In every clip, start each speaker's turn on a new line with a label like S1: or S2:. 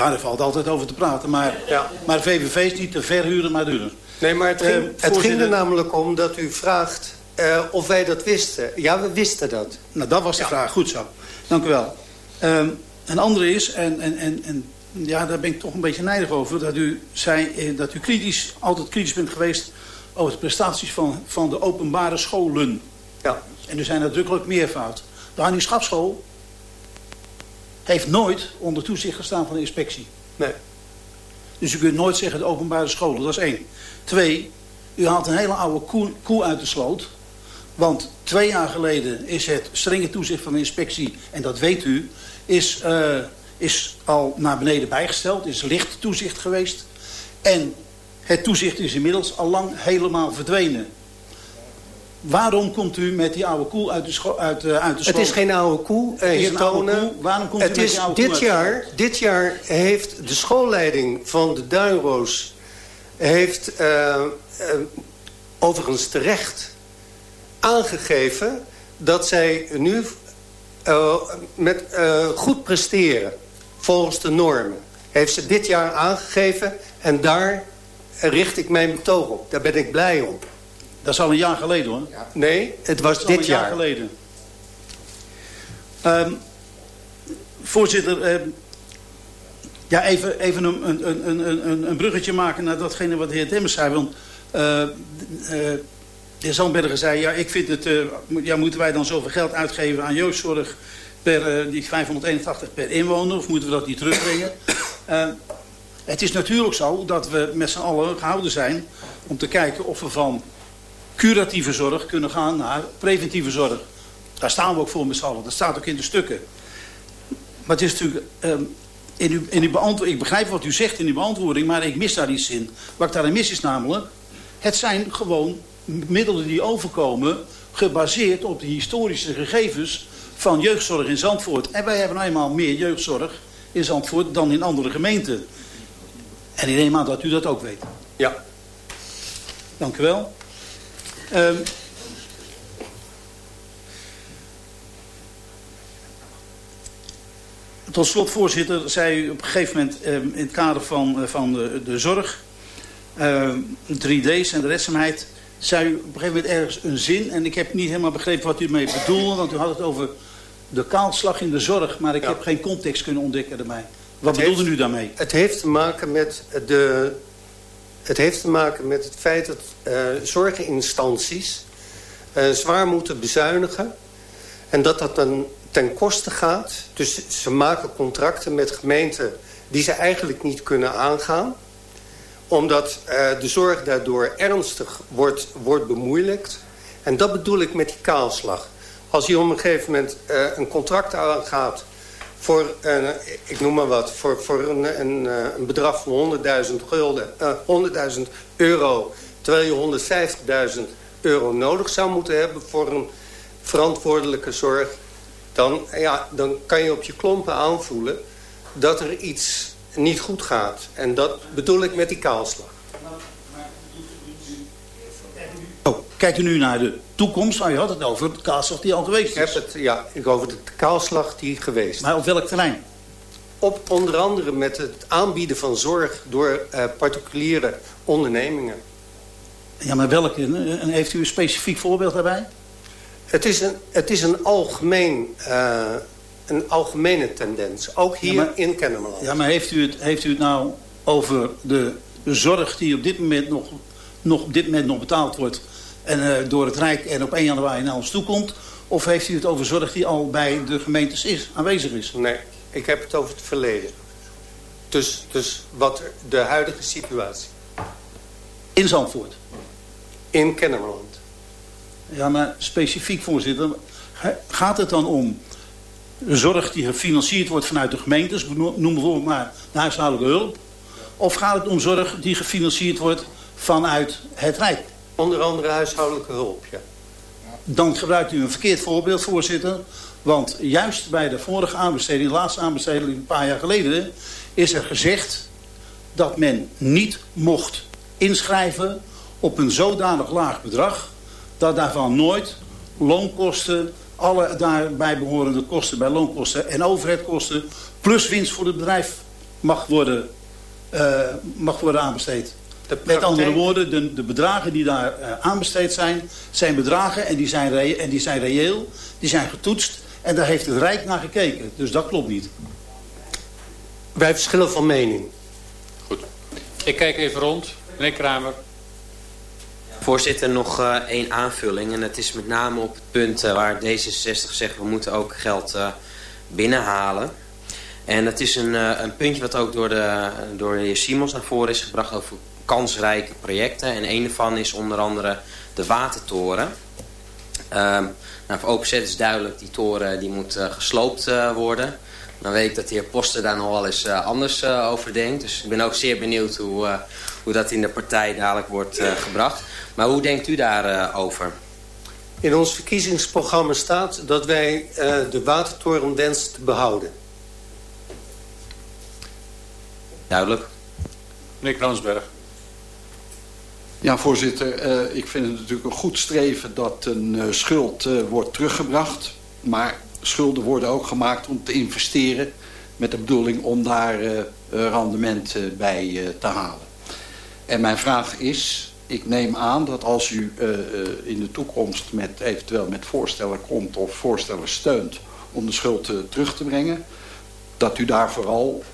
S1: Ja, er valt altijd over te praten. Maar,
S2: Ja.
S1: maar VVV is niet te verhuren, maar duurder.
S2: Nee, maar het ging, het ging er namelijk om dat u vraagt eh, of wij dat wisten. Ja, we wisten dat.
S1: Nou, dat was de vraag. Goed zo. Dank u wel. Ehm, een andere is, en, en, en, en ja, daar ben ik toch een beetje nijdig over... dat u zei eh, dat u kritisch, altijd kritisch bent geweest... over de prestaties van, van de openbare scholen.
S2: Ja.
S1: En er zijn nadrukkelijk meervoud. De Hannie Schapschool heeft nooit onder toezicht gestaan van de inspectie.
S2: Nee.
S1: Dus u kunt nooit zeggen de openbare scholen, dat is één. Twee, u haalt een hele oude koe, koe uit de sloot. Want twee jaar geleden is het strenge toezicht van de inspectie, en dat weet u, is, eh, is al naar beneden bijgesteld, is licht toezicht geweest. En het toezicht is inmiddels al lang helemaal verdwenen. Waarom komt u met die oude koe uit de, scho- uit, eh, uit de
S2: Het
S1: sloot?
S2: is geen oude koe,
S1: Het is
S2: heer
S1: een oude
S2: Tonen.
S1: koe. Waarom komt u
S2: het
S1: met die oude koe
S2: dit
S1: uit de
S2: jaar, dit jaar heeft de schoolleiding van de Duinroos... heeft eh, overigens terecht aangegeven... dat zij nu met, goed presteren volgens de normen. Heeft ze dit jaar aangegeven en daar richt ik mijn betoog op. Daar ben ik blij om.
S1: Dat is al een jaar geleden hoor.
S2: Nee, het was dit
S1: een jaar,
S2: jaar.
S1: geleden. Ehm, voorzitter, ehm, ja, even, even een, een, een, een, bruggetje maken naar datgene wat de heer Demmers zei. Want eh, de heer Zandberger zei, ja, ik vind het, eh, ja, moeten wij dan zoveel geld uitgeven aan jeugdzorg per die 581 per inwoner, of moeten we dat niet terugbrengen? Het is natuurlijk zo dat we met z'n allen gehouden zijn om te kijken of we van curatieve zorg kunnen gaan naar preventieve zorg. Daar staan we ook voor met z'n allen. Dat staat ook in de stukken. Maar het is natuurlijk... ehm, in uw, in uw beantwoording, ik begrijp wat u zegt in uw beantwoording, maar ik mis daar iets in. Wat ik daarin mis is namelijk... Het zijn gewoon middelen die overkomen... gebaseerd op de historische gegevens van jeugdzorg in Zandvoort. En wij hebben nou eenmaal meer jeugdzorg in Zandvoort dan in andere gemeenten. En ik neem aan dat u dat ook weet.
S2: Ja.
S1: Dank u wel. Ehm, tot slot, voorzitter, zei u op een gegeven moment ehm, in het kader van, eh, van de, de zorg, ehm, 3D's en de redzaamheid, zei u op een gegeven moment ergens een zin, en ik heb niet helemaal begrepen wat u ermee bedoelde, want u had het over de kaalslag in de zorg, maar ik
S2: Ja.
S1: heb geen context kunnen ontdekken erbij. Wat
S2: Het
S1: bedoelde
S2: heeft-
S1: u daarmee?
S2: Het heeft te maken met de. Het heeft te maken met het feit dat eh, zorginstanties eh, zwaar moeten bezuinigen. En dat dat dan ten koste gaat. Dus ze maken contracten met gemeenten die ze eigenlijk niet kunnen aangaan. Omdat eh, de zorg daardoor ernstig wordt, wordt bemoeilijkt. En dat bedoel ik met die kaalslag. Als je op een gegeven moment een contract aangaat voor, een, ik noem maar wat, voor, voor een, een, eh, bedrag van 100.000 gulden, eh, 100.000 euro, terwijl je 150.000 euro nodig zou moeten hebben voor een verantwoordelijke zorg, dan, ja, dan kan je op je klompen aanvoelen dat er iets niet goed gaat. En dat bedoel ik met die kaalslag.
S1: Oh, kijkt u nu naar de toekomst, maar u had het over de kaalslag die al geweest
S2: Ik heb
S1: is.
S2: het ja, ik over de kaalslag die geweest.
S1: Maar op welk terrein?
S2: Op onder andere met het aanbieden van zorg door eh, particuliere ondernemingen.
S1: Ja, maar welke? En heeft u een specifiek voorbeeld daarbij?
S2: Het is een, het is een, algemeen, eh, een algemene tendens. Ook hier
S1: Ja, maar-
S2: in Kennemerland.
S1: Ja, maar heeft u het, heeft u het nou over de zorg die op dit moment nog, nog, op dit moment nog betaald wordt... En, eh, door het Rijk en op 1 januari naar ons toekomt? Of heeft u het over zorg die al bij de gemeentes is, aanwezig is?
S2: Nee, ik heb het over het verleden. Dus, dus wat de huidige situatie
S1: In Zandvoort?
S2: in Kennemerland.
S1: Ja, maar specifiek, voorzitter. ga- Gaat het dan om zorg die gefinancierd wordt vanuit de gemeentes? Noem bijvoorbeeld maar de huishoudelijke hulp. Of gaat het om zorg die gefinancierd wordt vanuit het Rijk?
S2: Onder andere huishoudelijke hulp, ja.
S1: Dan gebruikt u een verkeerd voorbeeld, voorzitter. Want juist bij de vorige aanbesteding, de laatste aanbesteding een paar jaar geleden... is er gezegd dat men niet mocht inschrijven op een zodanig laag bedrag... dat daarvan nooit loonkosten, alle daarbij behorende kosten bij loonkosten en overheidkosten... plus winst voor het bedrijf mag worden, uh, mag worden aanbesteed. Met andere woorden, de, de bedragen die daar uh, aanbesteed zijn, zijn bedragen en die zijn, en die zijn reëel, die zijn getoetst en daar heeft het Rijk naar gekeken. Dus dat klopt niet.
S2: Wij verschillen van mening.
S3: Goed. Ik kijk even rond. Meneer Kramer.
S4: Voorzitter, nog uh, één aanvulling. En dat is met name op het punt uh, waar D66 zegt... we moeten ook geld uh, binnenhalen. En dat is een, een puntje wat ook door de, door de heer Simons naar voren is gebracht... over kansrijke projecten. En een daarvan is onder andere de Watertoren. Um, nou, voor OPZ is duidelijk, die toren die moet gesloopt worden... Dan weet ik dat de heer Poster daar nog wel eens uh, anders uh, over denkt. Dus ik ben ook zeer benieuwd hoe, uh, hoe dat in de partij dadelijk wordt gebracht. Maar hoe denkt u daarover? over?
S2: in ons verkiezingsprogramma staat dat wij de watertoren wensen te behouden.
S3: Duidelijk. Meneer Kransberg.
S5: Ja, voorzitter. ik vind het natuurlijk een goed streven dat een schuld wordt teruggebracht. Maar schulden worden ook gemaakt om te investeren... met de bedoeling om daar rendement bij te halen. En mijn vraag is, ik neem aan dat als u in de toekomst met, eventueel met voorstellen komt... of voorstellen steunt om de schuld terug te brengen... dat u daar vooral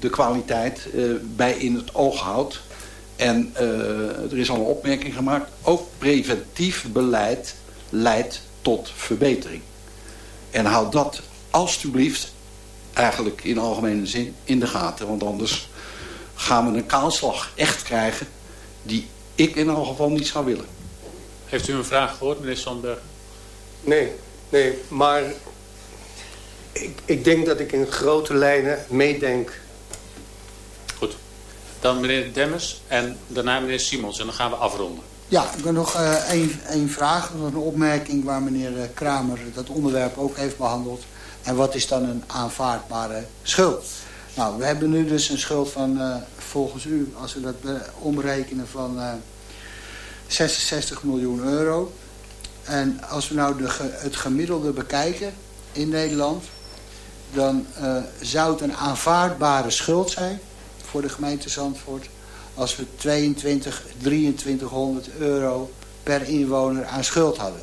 S5: de kwaliteit bij in het oog houdt... En er is al een opmerking gemaakt. Ook preventief beleid leidt tot verbetering. En houd dat alstublieft eigenlijk in algemene zin in de gaten. Want anders gaan we een kaalslag echt krijgen die ik in elk geval niet zou willen.
S3: Heeft u een vraag gehoord, meneer Sandberg?
S2: Nee, nee, maar ik, ik denk dat ik in grote lijnen meedenk.
S3: Dan meneer Demmers en daarna meneer Simons. En dan gaan we afronden.
S6: Ja, ik heb nog uh, één, vraag. Een opmerking waar meneer eh, Kramer dat onderwerp ook heeft behandeld. En wat is dan een aanvaardbare schuld? Nou, we hebben nu dus een schuld van, uh, volgens u, als we dat omrekenen, van uh, 66 miljoen euro. En als we nou de, het gemiddelde bekijken in Nederland... dan zou het een aanvaardbare schuld zijn voor de gemeente Zandvoort als we 22, 2300 euro per inwoner aan schuld hadden.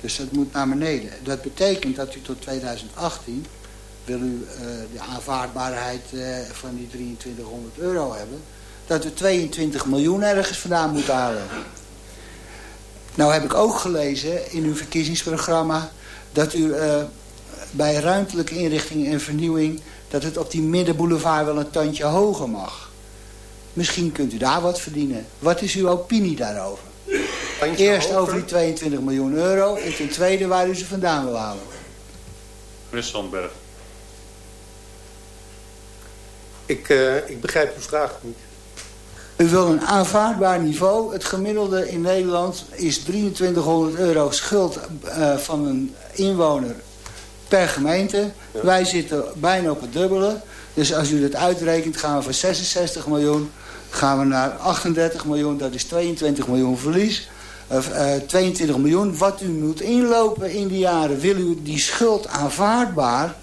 S6: Dus dat moet naar beneden. Dat betekent dat u tot 2018 wil u uh, de aanvaardbaarheid uh, van die 2300 euro hebben. Dat we 22 miljoen ergens vandaan moeten halen. Nou heb ik ook gelezen in uw verkiezingsprogramma dat u uh, bij ruimtelijke inrichting en vernieuwing... dat het op die middenboulevard wel een tandje hoger mag. Misschien kunt u daar wat verdienen. Wat is uw opinie daarover? Eerst over die 22 miljoen euro en ten tweede waar u ze vandaan wil halen.
S3: Meneer Sandberg.
S2: Ik, uh, ik begrijp uw vraag niet.
S6: U wil een aanvaardbaar niveau. Het gemiddelde in Nederland is 2300 euro schuld uh, van een inwoner per gemeente. Wij zitten bijna op het dubbele. Dus als u dat uitrekent gaan we van 66 miljoen gaan we naar 38 miljoen, dat is 22 miljoen verlies. Uh, 22 miljoen, wat u moet inlopen in die jaren. Wil u die schuld aanvaardbaar,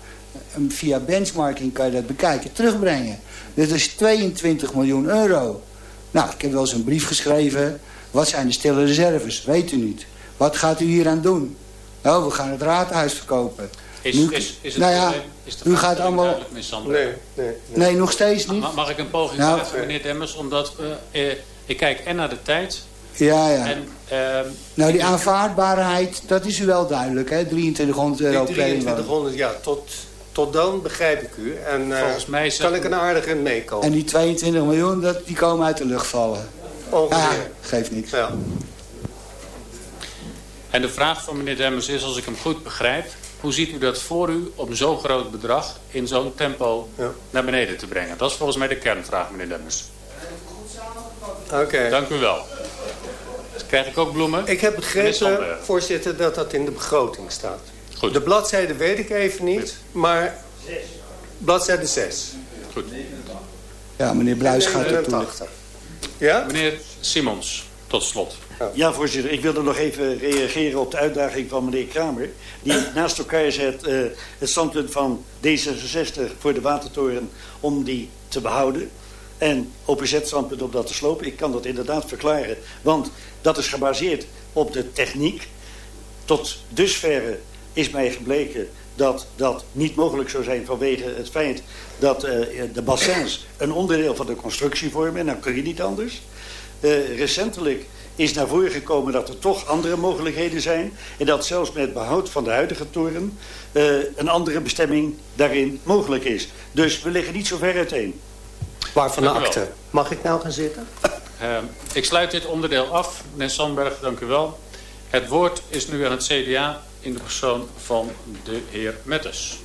S6: via benchmarking kan je dat bekijken, terugbrengen. Dit is 22 miljoen euro. Nou, ik heb wel eens een brief geschreven. Wat zijn de stille reserves? Weet u niet. Wat gaat u hier aan doen? Oh, we gaan het raadhuis verkopen.
S3: Is, nu, is, is het
S6: nou ja, is u gaat allemaal...
S2: Nee, nee, nee,
S6: nee. nog steeds niet.
S3: Mag, mag ik een poging nou, maken, meneer Demmers? Omdat uh, ik kijk en naar de tijd...
S6: Ja, ja.
S3: En,
S6: uh, nou, die aanvaardbaarheid, dat is u wel duidelijk, hè? 2300 euro per
S2: 2300, ja, tot, tot dan begrijp ik u. En uh, Volgens mij kan ik een aardige meekomen.
S6: En die 22 miljoen, dat, die komen uit de lucht vallen.
S2: Ongeveer. Ja,
S6: geeft niks.
S2: Ja.
S3: En de vraag van meneer Demmers is, als ik hem goed begrijp... Hoe ziet u dat voor u om zo'n groot bedrag in zo'n tempo ja. naar beneden te brengen? Dat is volgens mij de kernvraag, meneer Demmers.
S2: Oké. Okay.
S3: Dank u wel. Krijg ik ook bloemen?
S2: Ik heb begrepen, voorzitter, dat dat in de begroting staat.
S3: Goed.
S2: De bladzijde weet ik even niet, maar bladzijde 6.
S3: Goed.
S6: Ja, meneer Bluis gaat er toe.
S2: Ja?
S3: Meneer Simons, tot slot.
S7: Ja, voorzitter. Ik wilde nog even reageren op de uitdaging van meneer Kramer. Die naast elkaar zet uh, het standpunt van D66 voor de Watertoren... om die te behouden en OPZ-standpunt om dat te slopen. Ik kan dat inderdaad verklaren, want dat is gebaseerd op de techniek. Tot dusverre is mij gebleken dat dat niet mogelijk zou zijn vanwege het feit dat uh, de bassins een onderdeel van de constructie vormen. En dan kun je niet anders. Uh, recentelijk is naar voren gekomen dat er toch andere mogelijkheden zijn. En dat zelfs met behoud van de huidige toren uh, een andere bestemming daarin mogelijk is. Dus we liggen niet zo ver uiteen.
S2: Waarvan de akte? Mag ik nou gaan zitten?
S3: Uh, ik sluit dit onderdeel af. Meneer Sandberg, dank u wel. Het woord is nu aan het CDA in de persoon van de heer Mettes.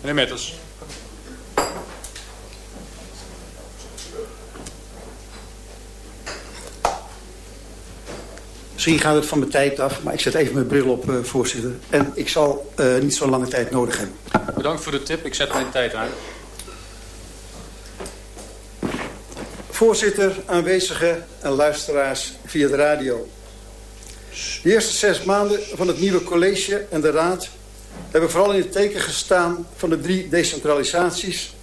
S3: Meneer Metters.
S8: Misschien gaat het van mijn tijd af, maar ik zet even mijn bril op, uh, voorzitter. En ik zal uh, niet zo lange tijd nodig hebben.
S3: Bedankt voor de tip, ik zet mijn tijd aan.
S8: Voorzitter, aanwezigen en luisteraars via de radio. De eerste zes maanden van het nieuwe college en de raad hebben vooral in het teken gestaan van de drie decentralisaties,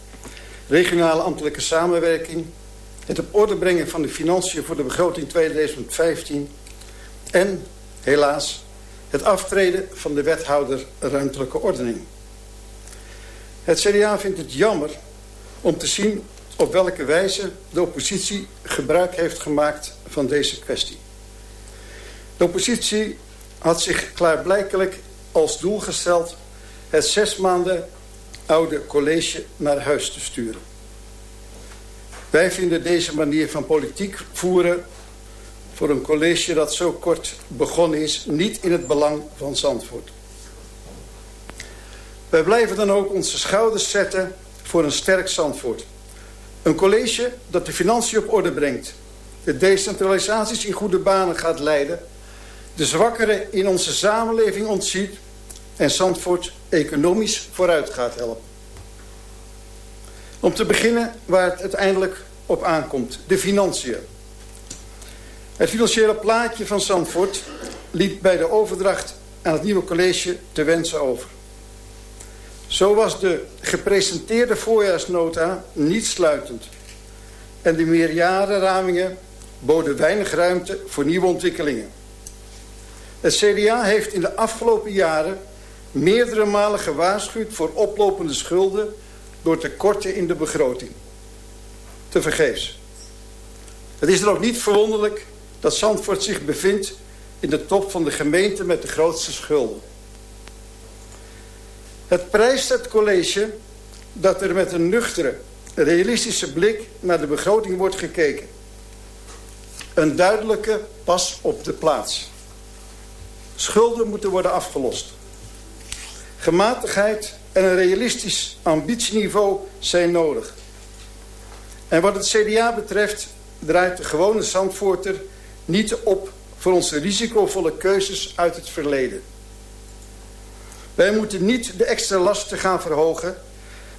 S8: regionale ambtelijke samenwerking, het op orde brengen van de financiën voor de begroting 2015 en, helaas, het aftreden van de wethouder ruimtelijke ordening. Het CDA vindt het jammer om te zien op welke wijze de oppositie gebruik heeft gemaakt van deze kwestie. De oppositie had zich klaarblijkelijk als doel gesteld het zes maanden oude college naar huis te sturen. Wij vinden deze manier van politiek voeren voor een college dat zo kort begonnen is niet in het belang van Zandvoort. Wij blijven dan ook onze schouders zetten voor een sterk Zandvoort. Een college dat de financiën op orde brengt, de decentralisaties in goede banen gaat leiden, de zwakkeren in onze samenleving ontziet en Zandvoort economisch vooruit gaat helpen. Om te beginnen waar het uiteindelijk op aankomt, de financiën. Het financiële plaatje van Zandvoort liet bij de overdracht aan het nieuwe college te wensen over. Zo was de gepresenteerde voorjaarsnota niet sluitend. En de meerjarenramingen boden weinig ruimte voor nieuwe ontwikkelingen. Het CDA heeft in de afgelopen jaren meerdere malen gewaarschuwd voor oplopende schulden door tekorten in de begroting. Te vergeefs. Het is dan ook niet verwonderlijk dat Zandvoort zich bevindt in de top van de gemeente met de grootste schulden. Het prijst het college dat er met een nuchtere, realistische blik naar de begroting wordt gekeken. Een duidelijke pas op de plaats. Schulden moeten worden afgelost. Gematigheid en een realistisch ambitieniveau zijn nodig. En wat het CDA betreft draait de gewone Zandvoorter niet op voor onze risicovolle keuzes uit het verleden. Wij moeten niet de extra lasten gaan verhogen,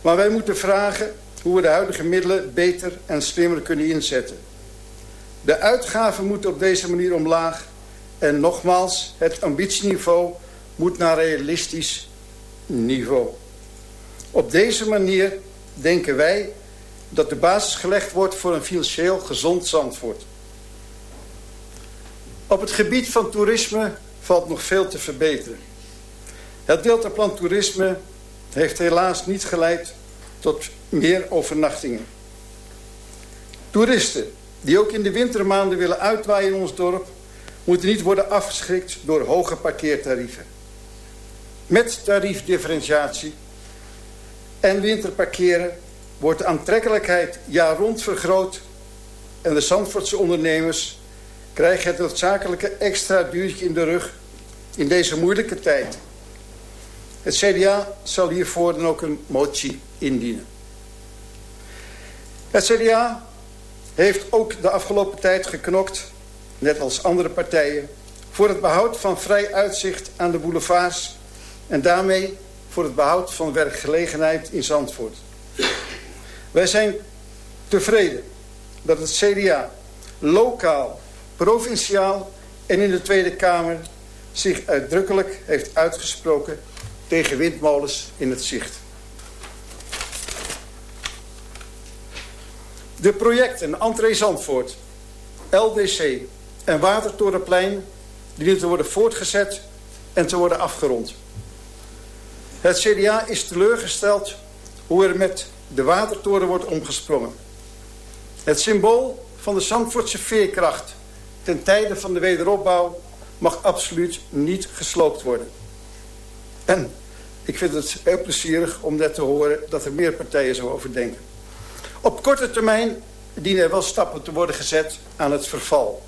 S8: maar wij moeten vragen hoe we de huidige middelen beter en slimmer kunnen inzetten. De uitgaven moeten op deze manier omlaag en nogmaals, het ambitieniveau moet naar realistisch niveau. Op deze manier denken wij dat de basis gelegd wordt voor een financieel gezond Zandvoort. Op het gebied van toerisme valt nog veel te verbeteren. Het deltaplan toerisme heeft helaas niet geleid tot meer overnachtingen. Toeristen die ook in de wintermaanden willen uitwaaien in ons dorp... moeten niet worden afgeschrikt door hoge parkeertarieven. Met tariefdifferentiatie en winterparkeren wordt de aantrekkelijkheid jaar rond vergroot... en de Zandvoortse ondernemers krijgen het noodzakelijke extra duurtje in de rug in deze moeilijke tijd. Het CDA zal hiervoor dan ook een motie indienen. Het CDA heeft ook de afgelopen tijd geknokt, net als andere partijen, voor het behoud van vrij uitzicht aan de boulevards en daarmee voor het behoud van werkgelegenheid in Zandvoort. Wij zijn tevreden dat het CDA lokaal, provinciaal en in de Tweede Kamer zich uitdrukkelijk heeft uitgesproken tegen windmolens in het zicht. De projecten Entree Zandvoort, LDC en Watertorenplein dienen te worden voortgezet en te worden afgerond. Het CDA is teleurgesteld hoe er met de watertoren wordt omgesprongen. Het symbool van de Zandvoortse veerkracht ten tijde van de wederopbouw mag absoluut niet gesloopt worden. En ik vind het heel plezierig om net te horen dat er meer partijen zo over denken. Op korte termijn dienen er wel stappen te worden gezet aan het verval.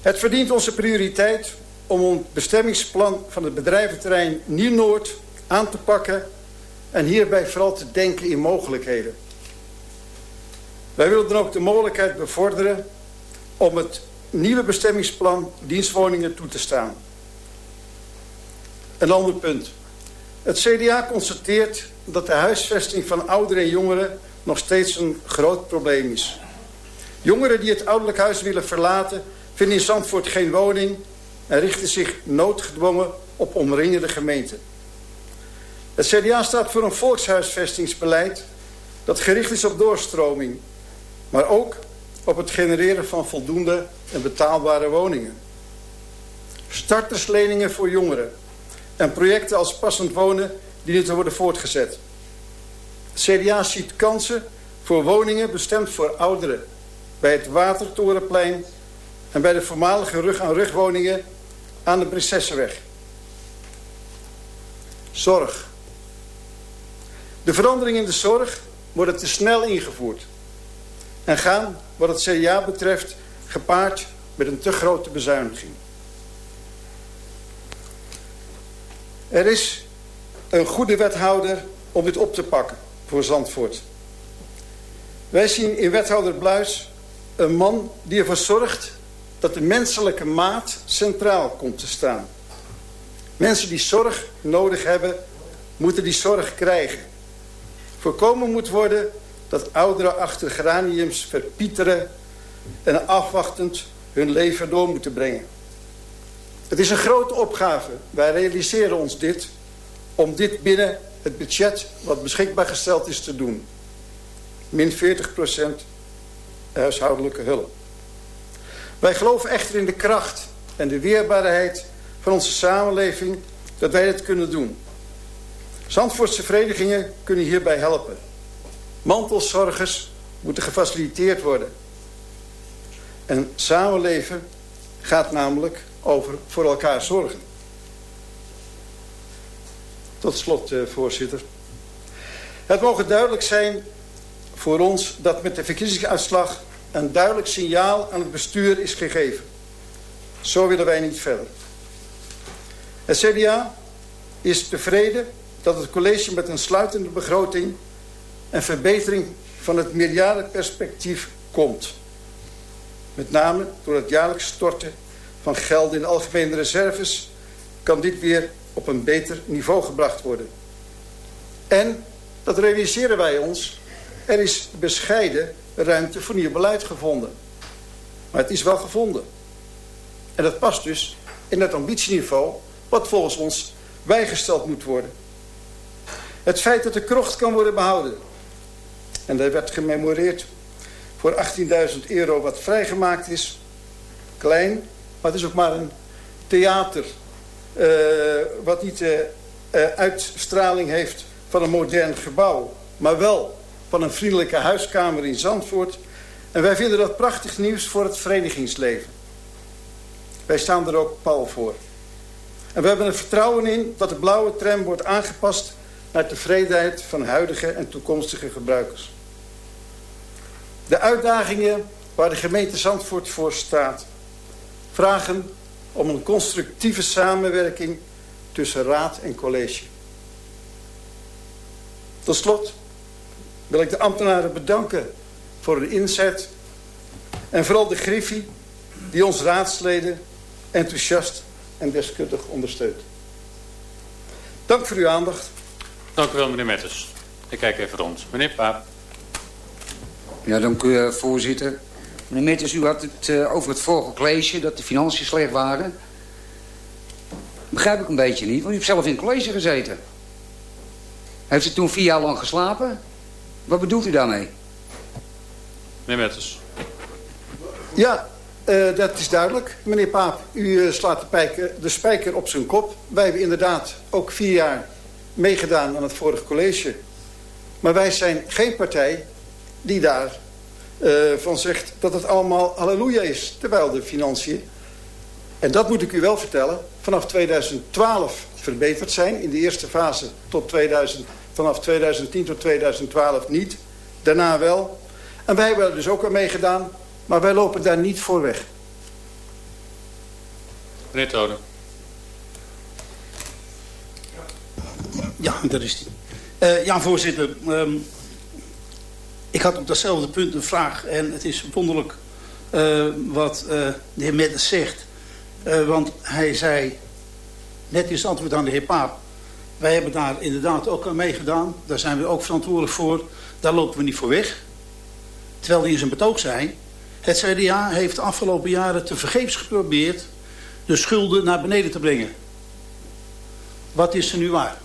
S8: Het verdient onze prioriteit om ons bestemmingsplan van het bedrijventerrein Nieuw-Noord aan te pakken en hierbij vooral te denken in mogelijkheden. Wij willen dan ook de mogelijkheid bevorderen om het nieuwe bestemmingsplan dienstwoningen toe te staan. Een ander punt. Het CDA constateert dat de huisvesting van ouderen en jongeren nog steeds een groot probleem is. Jongeren die het ouderlijk huis willen verlaten vinden in Zandvoort geen woning en richten zich noodgedwongen op omringende gemeenten. Het CDA staat voor een volkshuisvestingsbeleid dat gericht is op doorstroming, maar ook op het genereren van voldoende en betaalbare woningen. Startersleningen voor jongeren en projecten als passend wonen dienen te worden voortgezet. Het CDA ziet kansen voor woningen bestemd voor ouderen bij het Watertorenplein en bij de voormalige rug-aan-rug woningen aan de Prinsessenweg. Zorg. De veranderingen in de zorg worden te snel ingevoerd en gaan, wat het CDA betreft, gepaard met een te grote bezuiniging. Er is een goede wethouder om dit op te pakken voor Zandvoort. Wij zien in wethouder Bluis een man die ervoor zorgt dat de menselijke maat centraal komt te staan. Mensen die zorg nodig hebben, moeten die zorg krijgen. Voorkomen moet worden dat ouderen achter geraniums verpieteren en afwachtend hun leven door moeten brengen. Het is een grote opgave. Wij realiseren ons dit om dit binnen het budget wat beschikbaar gesteld is te doen. Min 40% huishoudelijke hulp. Wij geloven echter in de kracht en de weerbaarheid van onze samenleving dat wij dit kunnen doen. Zandvoortse verenigingen kunnen hierbij helpen. Mantelzorgers moeten gefaciliteerd worden. En samenleven gaat namelijk over voor elkaar zorgen. Tot slot, eh, voorzitter. Het mogen duidelijk zijn voor ons dat met de verkiezingsuitslag een duidelijk signaal aan het bestuur is gegeven. Zo willen wij niet verder. Het CDA is tevreden dat het college met een sluitende begroting en verbetering van het meerjarenperspectief komt. Met name door het jaarlijks storten van geld in de algemene reserves kan dit weer op een beter niveau gebracht worden. En, dat realiseren wij ons, er is bescheiden ruimte voor nieuw beleid gevonden. Maar het is wel gevonden. En dat past dus in het ambitieniveau wat volgens ons bijgesteld moet worden. Het feit dat de krocht kan worden behouden. En daar werd gememoreerd voor 18.000 euro wat vrijgemaakt is. Klein, maar het is ook maar een theater. Uh, wat niet uh, uh, uitstraling heeft van een modern gebouw. Maar wel van een vriendelijke huiskamer in Zandvoort. En wij vinden dat prachtig nieuws voor het verenigingsleven. Wij staan er ook pal voor. En we hebben er vertrouwen in dat de blauwe tram wordt aangepast naar tevredenheid van huidige en toekomstige gebruikers. De uitdagingen waar de gemeente Zandvoort voor staat... vragen om een constructieve samenwerking tussen raad en college. Tot slot wil ik de ambtenaren bedanken voor hun inzet... en vooral de Griffie die ons raadsleden enthousiast en deskundig ondersteunt. Dank voor uw aandacht.
S3: Dank u wel, meneer Metters. Ik kijk even rond. Meneer Paap.
S9: Ja, dank u, eh, voorzitter. Meneer Metters, u had het uh, over het vorige college, dat de financiën slecht waren. Begrijp ik een beetje niet, want u hebt zelf in het college gezeten. Heeft u toen vier jaar lang geslapen? Wat bedoelt u daarmee?
S3: Meneer Metters.
S8: Ja, uh, dat is duidelijk. Meneer Paap, u uh, slaat de, pijker, de spijker op zijn kop. Wij hebben inderdaad ook vier jaar meegedaan aan het vorige college. Maar wij zijn geen partij die daar uh, van zegt dat het allemaal halleluja is. Terwijl de financiën, en dat moet ik u wel vertellen, vanaf 2012 verbeterd zijn. In de eerste fase tot 2000, vanaf 2010 tot 2012 niet. Daarna wel. En wij hebben er dus ook aan meegedaan. Maar wij lopen daar niet voor weg.
S3: Meneer Toden.
S1: Ja, dat is die. Uh, ja, voorzitter. Um, ik had op datzelfde punt een vraag. En het is wonderlijk uh, wat uh, de heer Mettes zegt. want hij zei, net is het antwoord aan de heer Paap. Wij hebben daar inderdaad ook aan meegedaan. Daar zijn we ook verantwoordelijk voor. Daar lopen we niet voor weg. Terwijl hij in zijn betoog zei... Het CDA heeft de afgelopen jaren te vergeefs geprobeerd de schulden naar beneden te brengen. Wat is er nu waar?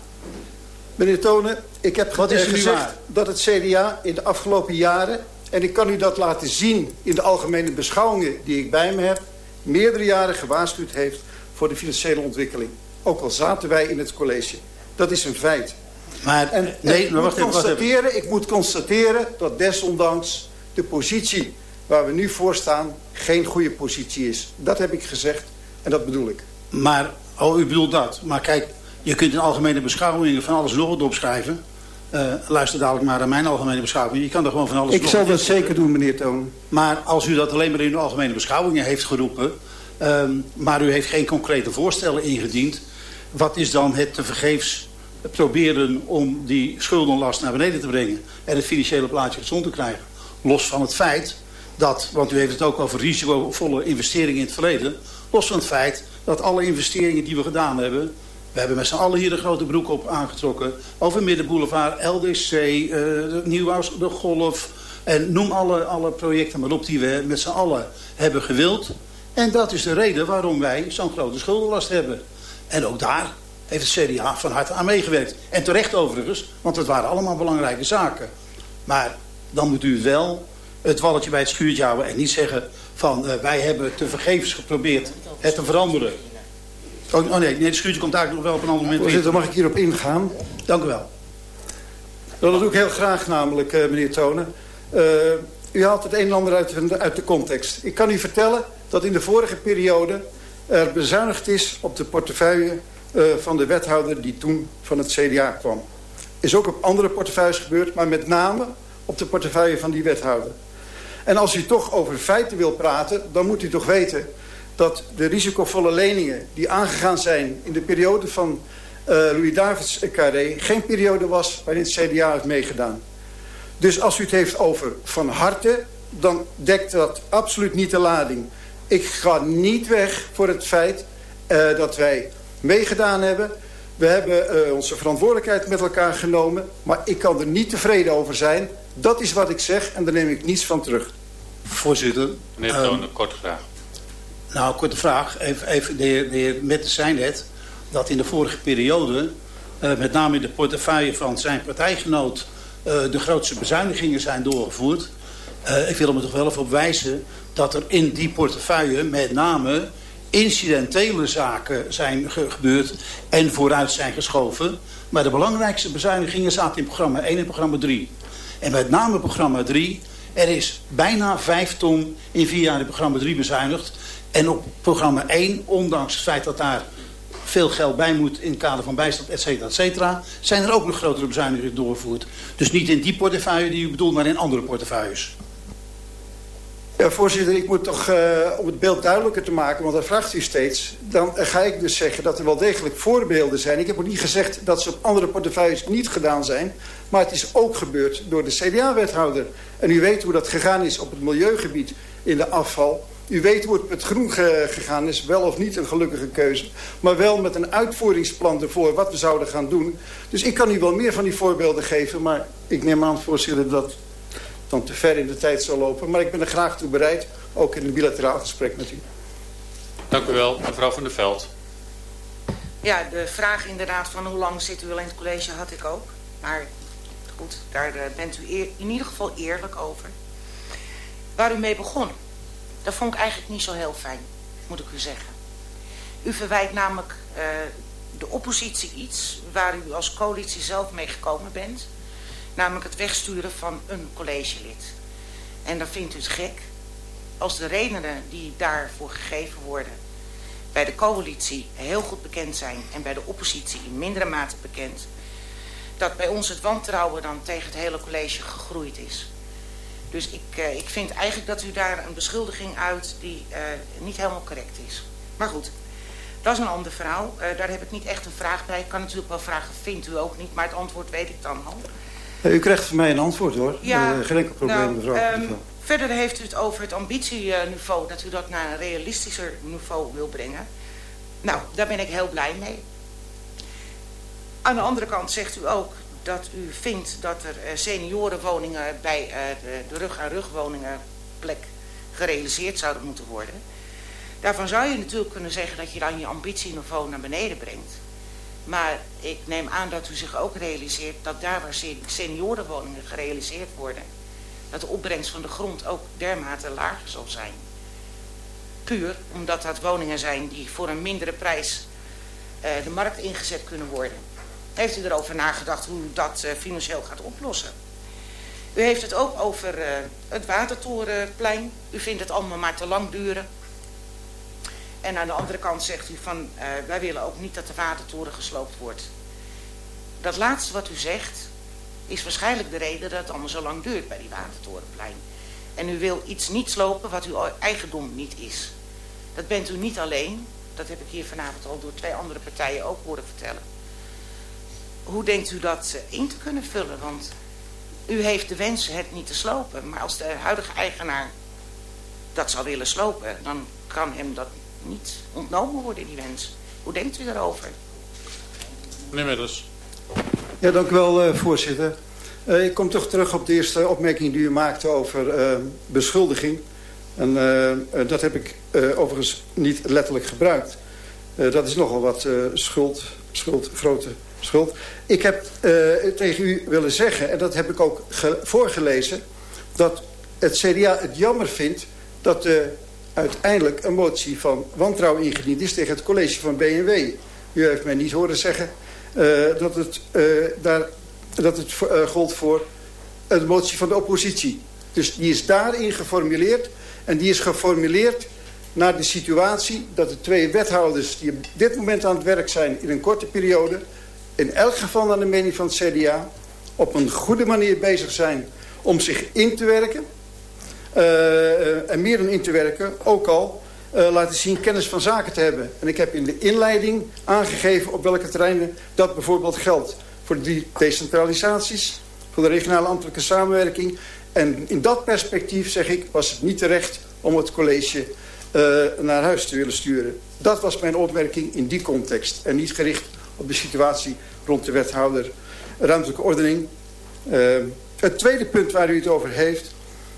S8: Meneer Tonen, ik heb
S1: Wat is er
S8: gezegd
S1: waar?
S8: dat het CDA in de afgelopen jaren... en ik kan u dat laten zien in de algemene beschouwingen die ik bij me heb... meerdere jaren gewaarschuwd heeft voor de financiële ontwikkeling. Ook al zaten wij in het college. Dat is een feit.
S1: Maar,
S8: en,
S1: nee,
S8: ik,
S1: maar
S8: moet
S1: even, wacht even.
S8: constateren, ik moet constateren dat desondanks de positie waar we nu voor staan geen goede positie is. Dat heb ik gezegd en dat bedoel ik.
S1: Maar, oh, u bedoelt dat. Maar kijk, je kunt in algemene beschouwingen van alles nog wat opschrijven. Uh, luister dadelijk maar naar mijn algemene beschouwing. Je kan er gewoon van alles
S8: Ik zal dat zeker doen, meneer Toon.
S1: Maar als u dat alleen maar in de algemene beschouwingen heeft geroepen... Um, maar u heeft geen concrete voorstellen ingediend... wat is dan het te vergeefs proberen om die schuldenlast naar beneden te brengen... en het financiële plaatje gezond te krijgen? Los van het feit dat, want u heeft het ook over risicovolle investeringen in het verleden... los van het feit dat alle investeringen die we gedaan hebben... we hebben met z'n allen hier de grote broek op aangetrokken... over Middenboulevard, LDC, uh, de Nieuwhuis, de Golf... en noem alle, alle projecten maar op die we met z'n allen hebben gewild. En dat is de reden waarom wij zo'n grote schuldenlast hebben. En ook daar heeft het CDA van harte aan meegewerkt. En terecht overigens, want het waren allemaal belangrijke zaken. Maar dan moet u wel het walletje bij het schuurtje houden en niet zeggen van uh, wij hebben te vergeefs geprobeerd het te veranderen. Oh, oh nee, nee, het schuurtje komt eigenlijk nog wel op een ander moment.
S8: Voorzitter, mag ik hierop ingaan?
S1: Dank u wel.
S8: Dat doe ik heel graag namelijk, uh, meneer Tonen. Uh, u haalt het een en ander uit, uit de context. Ik kan u vertellen dat in de vorige periode er bezuinigd is op de portefeuille uh, van de wethouder die toen van het CDA kwam. Is ook op andere portefeuilles gebeurd, maar met name op de portefeuille van die wethouder. En als u toch over feiten wil praten, dan moet u toch weten dat de risicovolle leningen die aangegaan zijn in de periode van uh, Louis Davids Carré geen periode was waarin het CDA heeft meegedaan. Dus als u het heeft over van harte, dan dekt dat absoluut niet de lading. Ik ga niet weg voor het feit uh, dat wij meegedaan hebben. We hebben uh, onze verantwoordelijkheid met elkaar genomen. Maar ik kan er niet tevreden over zijn. Dat is wat ik zeg en daar neem ik niets van terug.
S1: Voorzitter.
S3: Meneer Toon, een korte vraag.
S1: Nou, korte vraag. Even, even de heer, de heer Mettes zei net dat in de vorige periode... Uh, met name in de portefeuille van zijn partijgenoot... Uh, de grootste bezuinigingen zijn doorgevoerd. Uh, ik wil hem er toch wel even op wijzen... dat er in die portefeuille met name incidentele zaken zijn ge gebeurd... en vooruit zijn geschoven. Maar de belangrijkste bezuinigingen zaten in programma 1 en programma 3. En met name programma 3... Er is bijna 5 ton in vier jaar in programma 3 bezuinigd. En op programma 1, ondanks het feit dat daar veel geld bij moet in het kader van bijstand, et cetera, et cetera, zijn er ook nog grotere bezuinigingen doorgevoerd. Dus niet in die portefeuille die u bedoelt, maar in andere portefeuilles.
S8: Ja, voorzitter, ik moet toch, uh, om het beeld duidelijker te maken, want dat vraagt u steeds, dan ga ik dus zeggen dat er wel degelijk voorbeelden zijn. Ik heb ook niet gezegd dat ze op andere portefeuilles niet gedaan zijn, maar het is ook gebeurd door de CDA-wethouder. En u weet hoe dat gegaan is op het milieugebied in de afval. U weet hoe het met groen gegaan is, wel of niet een gelukkige keuze. Maar wel met een uitvoeringsplan ervoor wat we zouden gaan doen. Dus ik kan u wel meer van die voorbeelden geven. Maar ik neem aan, voorzitter, dat dan te ver in de tijd zal lopen. Maar ik ben er graag toe bereid, ook in een bilateraal gesprek met u.
S3: Dank u wel, mevrouw van der Veld.
S10: Ja, de vraag inderdaad van hoe lang zit u al in het college had ik ook. Maar goed, daar eh, bent u in ieder geval eerlijk over. Waar u mee begon, dat vond ik eigenlijk niet zo heel fijn, moet ik u zeggen. U verwijt namelijk uh, de oppositie iets waar u als coalitie zelf mee gekomen bent. Namelijk het wegsturen van een collegelid. En dan vindt u het gek als de redenen die daarvoor gegeven worden bij de coalitie heel goed bekend zijn en bij de oppositie in mindere mate bekend, dat bij ons het wantrouwen dan tegen het hele college gegroeid is. Dus ik, uh, ik vind eigenlijk dat u daar een beschuldiging uit die uh, niet helemaal correct is. Maar goed, dat is een ander verhaal. Uh, daar heb ik niet echt een vraag bij. Ik kan natuurlijk wel vragen, vindt u ook niet, maar het antwoord weet ik dan al.
S8: U krijgt van mij een antwoord hoor.
S10: Ja,
S8: geen enkel probleem
S10: nou,
S8: mevrouw.
S10: Um, verder heeft u het over het ambitieniveau, dat u dat naar een realistischer niveau wil brengen. Nou, daar ben ik heel blij mee. Aan de andere kant zegt u ook dat u vindt dat er eh, seniorenwoningen bij eh, de rug-aan-rug woningenplek gerealiseerd zouden moeten worden. Daarvan zou je natuurlijk kunnen zeggen dat je dan je ambitieniveau naar beneden brengt. Maar ik neem aan dat u zich ook realiseert dat daar waar seniorenwoningen gerealiseerd worden, dat de opbrengst van de grond ook dermate lager zal zijn. Puur omdat dat woningen zijn die voor een mindere prijs uh, de markt ingezet kunnen worden. Heeft u erover nagedacht hoe u dat uh, financieel gaat oplossen? U heeft het ook over uh, het Watertorenplein. U vindt het allemaal maar te lang duren. En aan de andere kant zegt u van, uh, wij willen ook niet dat de watertoren gesloopt wordt. Dat laatste wat u zegt, is waarschijnlijk de reden dat het allemaal zo lang duurt bij die Watertorenplein. En u wil iets niet slopen wat uw eigendom niet is. Dat bent u niet alleen. Dat heb ik hier vanavond al door twee andere partijen ook horen vertellen. Hoe denkt u dat in te kunnen vullen? Want u heeft de wens het niet te slopen. Maar als de huidige eigenaar dat zou willen slopen, dan kan hem dat niet ontnomen worden, die wens. Hoe denkt u daarover?
S3: Meneer Middels.
S8: Ja, dank u wel, uh, voorzitter. Uh, ik kom toch terug op de eerste opmerking die u maakte over uh, beschuldiging. En uh, dat heb ik overigens niet letterlijk gebruikt. dat is nogal wat schuld, schuld, grote schuld. Ik heb tegen u willen zeggen, en dat heb ik ook voorgelezen... dat het CDA het jammer vindt dat de uiteindelijk een motie van wantrouwen ingediend is tegen het college van BMW. U heeft mij niet horen zeggen uh, dat het, uh, daar, dat het uh, gold voor een motie van de oppositie. Dus die is daarin geformuleerd. En die is geformuleerd naar de situatie dat de twee wethouders... die op dit moment aan het werk zijn in een korte periode... in elk geval naar de mening van het CDA... op een goede manier bezig zijn om zich in te werken en meer dan in te werken, ook al uh, laten zien kennis van zaken te hebben. En ik heb in de inleiding aangegeven op welke terreinen dat bijvoorbeeld geldt. Voor de decentralisaties, voor de regionale ambtelijke samenwerking. En in dat perspectief, zeg ik, was het niet terecht om het college naar huis te willen sturen. Dat was mijn opmerking in die context. En niet gericht op de situatie rond de wethouder ruimtelijke ordening. Het tweede punt waar u het over heeft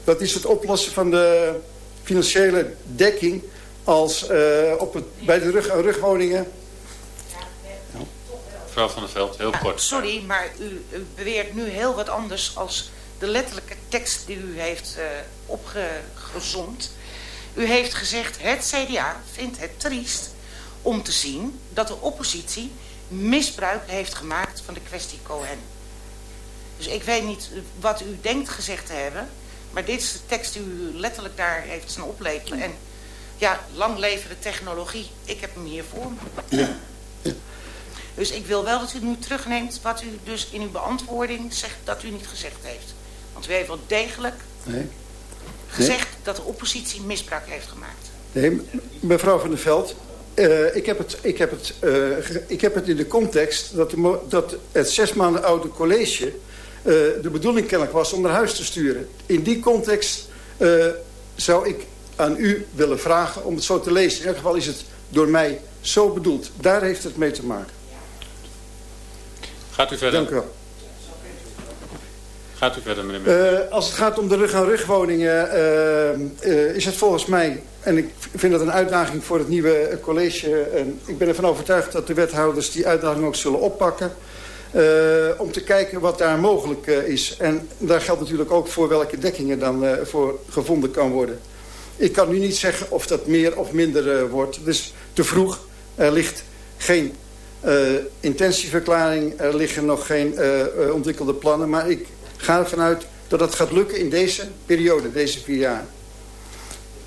S8: dat is het oplossen van de financiële dekking als uh, op het, bij de rug, rugwoningen.
S3: Mevrouw van der Veld, heel kort.
S10: Sorry, maar u, u, beweert nu heel wat anders als de letterlijke tekst die u heeft uh, opgezond. U heeft gezegd, het CDA vindt het triest om te zien dat de oppositie misbruik heeft gemaakt van de kwestie Cohen. Dus ik weet niet wat u denkt gezegd te hebben... Maar dit is de tekst die u letterlijk daar heeft zijn oplepelen. En ja, lang leven de technologie. Ik heb hem hier voor me. Ja. Dus ik wil wel dat u nu terugneemt wat u dus in uw beantwoording zegt dat u niet gezegd heeft. Want u heeft wel degelijk nee. gezegd nee. dat de oppositie misbruik heeft gemaakt.
S8: Nee, mevrouw van der Veld, uh, ik, heb het, ik, heb het, uh, ik heb het in de context dat, de, dat het zes maanden oude college uh, de bedoeling kennelijk was om naar huis te sturen. In die context uh, zou ik aan u willen vragen om het zo te lezen. In elk geval is het door mij zo bedoeld. Daar heeft het mee te maken.
S3: Gaat u verder.
S8: Dank u wel.
S3: Gaat u verder, meneer.
S8: Uh, als het gaat om de rug-aan-rug woningen... Uh, uh, is het volgens mij... en ik vind dat een uitdaging voor het nieuwe college... en ik ben ervan overtuigd dat de wethouders die uitdaging ook zullen oppakken... om te kijken wat daar mogelijk is. En daar geldt natuurlijk ook voor welke dekkingen dan voor gevonden kan worden. Ik kan nu niet zeggen of dat meer of minder wordt. Is te vroeg. Er ligt geen intentieverklaring. Er liggen nog geen ontwikkelde plannen. Maar ik ga ervan uit dat het gaat lukken in deze periode, deze vier jaar.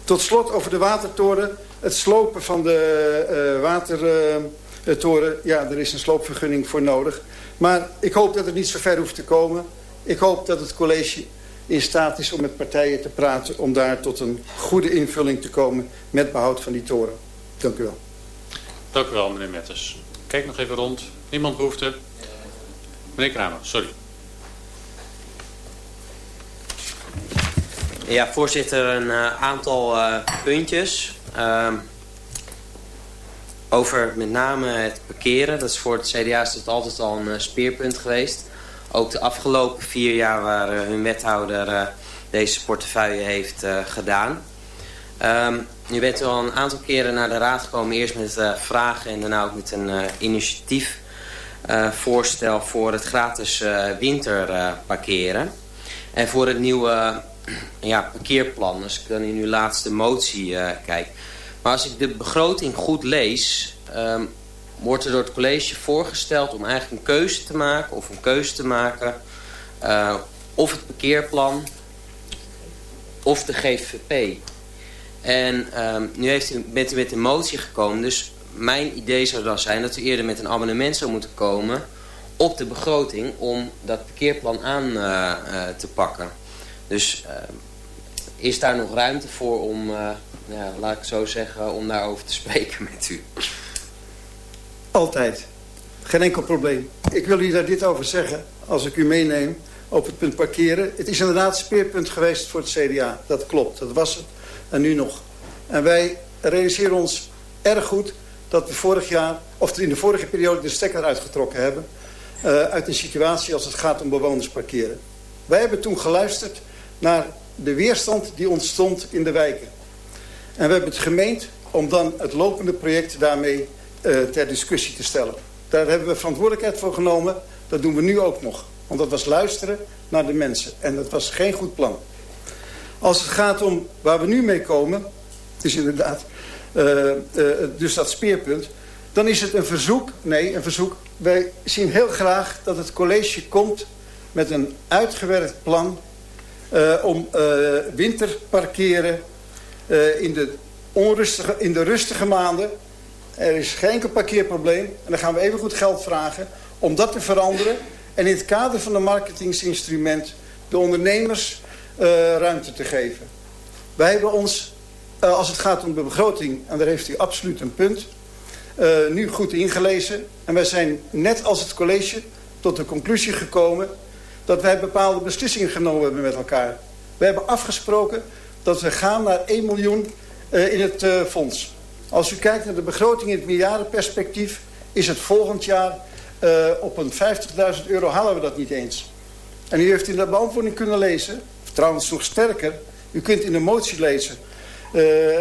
S8: Tot slot over de watertoren. Het slopen van de uh, watertoren. ja, er is een sloopvergunning voor nodig. Maar ik hoop dat het niet zo ver hoeft te komen. Ik hoop dat het college in staat is om met partijen te praten... om daar tot een goede invulling te komen met behoud van die toren. Dank u wel.
S3: Dank u wel, meneer Metters. Kijk nog even rond. Niemand behoefte. Meneer Kramer, sorry.
S4: Ja, voorzitter, een uh, aantal uh, puntjes. Uh, over met name het parkeren. Dat is voor het CDA is altijd al een uh, speerpunt geweest. Ook de afgelopen vier jaar waar hun wethouder deze portefeuille heeft gedaan. Um, nu bent u al een aantal keren naar de raad gekomen. Eerst met vragen en daarna ook met een initiatiefvoorstel voor het gratis winterparkeren. en voor het nieuwe ja, parkeerplan. Als ik dan in uw laatste motie uh, kijk. Maar als ik de begroting goed lees... Um, wordt er door het college voorgesteld om eigenlijk een keuze te maken... of een keuze te maken... Uh, of het parkeerplan... of de GVP. En um, nu heeft u, bent u met een motie gekomen. Dus mijn idee zou dan zijn dat u eerder met een abonnement zou moeten komen... op de begroting om dat parkeerplan aan uh, te pakken. Dus uh, is daar nog ruimte voor om, uh, ja, laat ik zo zeggen, om daarover te spreken met u?
S8: Altijd. Geen enkel probleem. Ik wil u daar dit over zeggen, als ik u meeneem op het punt parkeren. Het is inderdaad speerpunt geweest voor het CDA. Dat klopt, dat was het. En nu nog. En wij realiseren ons erg goed dat we vorig jaar, of in de vorige periode de stekker uitgetrokken hebben... Uh, uit een situatie als het gaat om bewoners parkeren. Wij hebben toen geluisterd naar de weerstand die ontstond in de wijken. En we hebben het gemeend om dan het lopende project daarmee uh, ter discussie te stellen. Daar hebben we verantwoordelijkheid voor genomen. Dat doen we nu ook nog. Want dat was luisteren naar de mensen. En dat was geen goed plan. Als het gaat om waar we nu mee komen... is inderdaad uh, uh, dus dat speerpunt... dan is het een verzoek... nee, een verzoek... wij zien heel graag dat het college komt met een uitgewerkt plan om uh, winterparkeren uh, in, de onrustige, in de rustige maanden. Er is geen parkeerprobleem. En dan gaan we even goed geld vragen om dat te veranderen. En in het kader van een marketingsinstrument de ondernemers ruimte te geven. Wij hebben ons, als het gaat om de begroting, en daar heeft u absoluut een punt, nu goed ingelezen. En wij zijn net als het college tot de conclusie gekomen dat wij bepaalde beslissingen genomen hebben met elkaar. We hebben afgesproken dat we gaan naar 1 miljoen uh, in het uh, fonds. Als u kijkt naar de begroting in het meerjarenperspectief... is het volgend jaar uh, op een 50.000 euro halen we dat niet eens. En u heeft in de beantwoording kunnen lezen... trouwens nog sterker, u kunt in de motie lezen...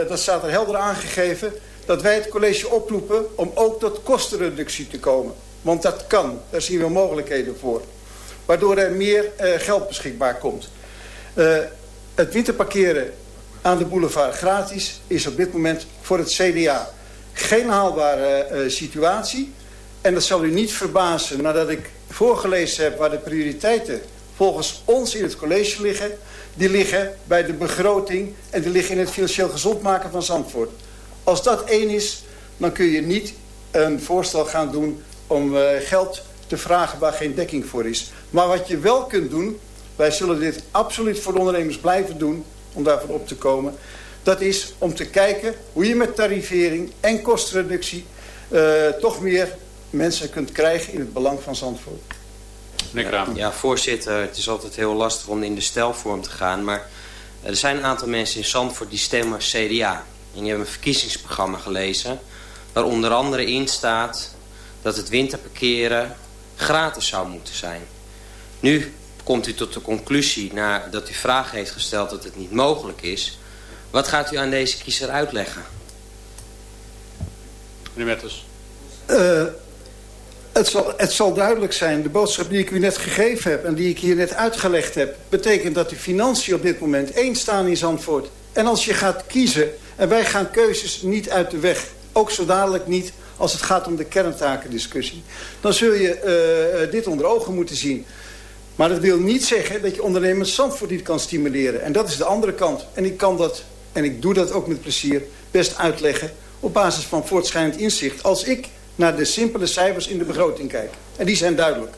S8: dat staat er helder aangegeven... dat wij het college oproepen om ook tot kostenreductie te komen. Want dat kan, daar zien we mogelijkheden voor waardoor er meer uh, geld beschikbaar komt. Uh, het winterparkeren aan de boulevard gratis is op dit moment voor het CDA geen haalbare uh, situatie. En dat zal u niet verbazen nadat ik voorgelezen heb waar de prioriteiten volgens ons in het college liggen. Die liggen bij de begroting en die liggen in het financieel gezond maken van Zandvoort. Als dat één is, dan kun je niet een voorstel gaan doen om geld te vragen waar geen dekking voor is. Maar wat je wel kunt doen, wij zullen dit absoluut voor ondernemers blijven doen, om daarvan op te komen. Dat is om te kijken hoe je met tarivering en kostreductie uh, toch meer mensen kunt krijgen in het belang van Zandvoort.
S3: Meneer Kramer.
S4: Ja, voorzitter, het is altijd heel lastig om in de stelvorm te gaan. Maar Er zijn een aantal mensen in Zandvoort die stemmen CDA. En die hebben een verkiezingsprogramma gelezen. Waar onder andere in staat dat het winterparkeren gratis zou moeten zijn. Nu komt u tot de conclusie nadat u vragen heeft gesteld dat het niet mogelijk is. Wat gaat u aan deze kiezer uitleggen?
S11: Meneer Metters.
S8: Uh, het, zal, het zal duidelijk zijn. De boodschap die ik u net gegeven heb en die ik hier net uitgelegd heb... betekent dat de financiën op dit moment één staan in Zandvoort. En als je gaat kiezen, en wij gaan keuzes niet uit de weg... ook zo dadelijk niet als het gaat om de kerntakendiscussie... dan zul je uh, dit onder ogen moeten zien... Maar dat wil niet zeggen dat je ondernemers Zandvoort niet kan stimuleren. En dat is de andere kant. En ik kan dat, en ik doe dat ook met plezier, best uitleggen... op basis van voortschrijdend inzicht... als ik naar de simpele cijfers in de begroting kijk. En die zijn duidelijk.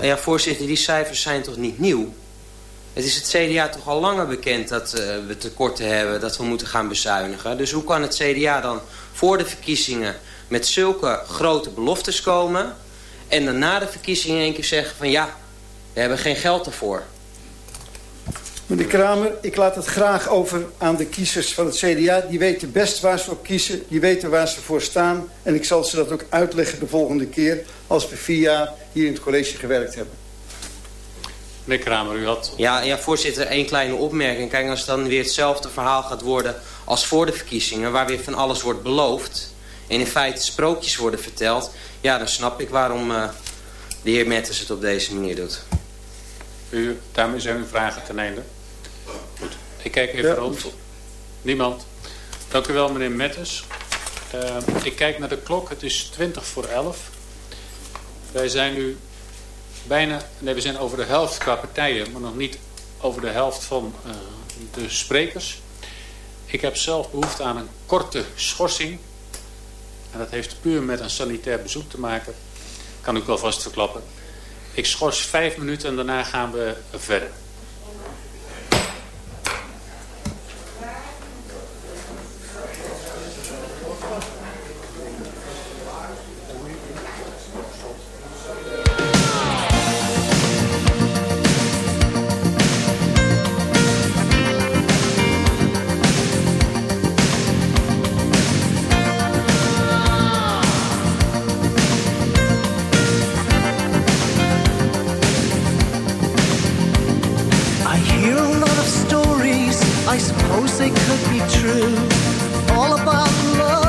S4: Ja, voorzitter, die cijfers zijn toch niet nieuw? Het is het CDA toch al langer bekend dat uh, we tekorten hebben... dat we moeten gaan bezuinigen. Dus hoe kan het CDA dan voor de verkiezingen... met zulke grote beloftes komen... En dan na de verkiezingen in één keer zeggen van ja, we hebben geen geld ervoor.
S8: Meneer Kramer, ik laat het graag over aan de kiezers van het CDA. Die weten best waar ze op kiezen, die weten waar ze voor staan. En ik zal ze dat ook uitleggen de volgende keer als we vier jaar hier in het college gewerkt hebben.
S11: Meneer Kramer, u had...
S4: Ja, ja, voorzitter, één kleine opmerking. Kijk, als het dan weer hetzelfde verhaal gaat worden als voor de verkiezingen... waar weer van alles wordt beloofd... en in feite sprookjes worden verteld... Ja, dan snap ik waarom uh, de heer Metters het op deze manier doet.
S11: U, daarmee zijn uw vragen ten einde. Goed, ik kijk even ja. rond. Niemand. Dank u wel, meneer Metters. Uh, ik kijk naar de klok, het is 20 voor 11. Wij zijn nu bijna, nee we zijn over de helft qua partijen, maar nog niet over de helft van uh, de sprekers. Ik heb zelf behoefte aan een korte schorsing en dat heeft puur met een sanitair bezoek te maken. Kan ik wel vast verklappen. Ik schors vijf minuten en daarna gaan we verder. I suppose they could be true. All about love.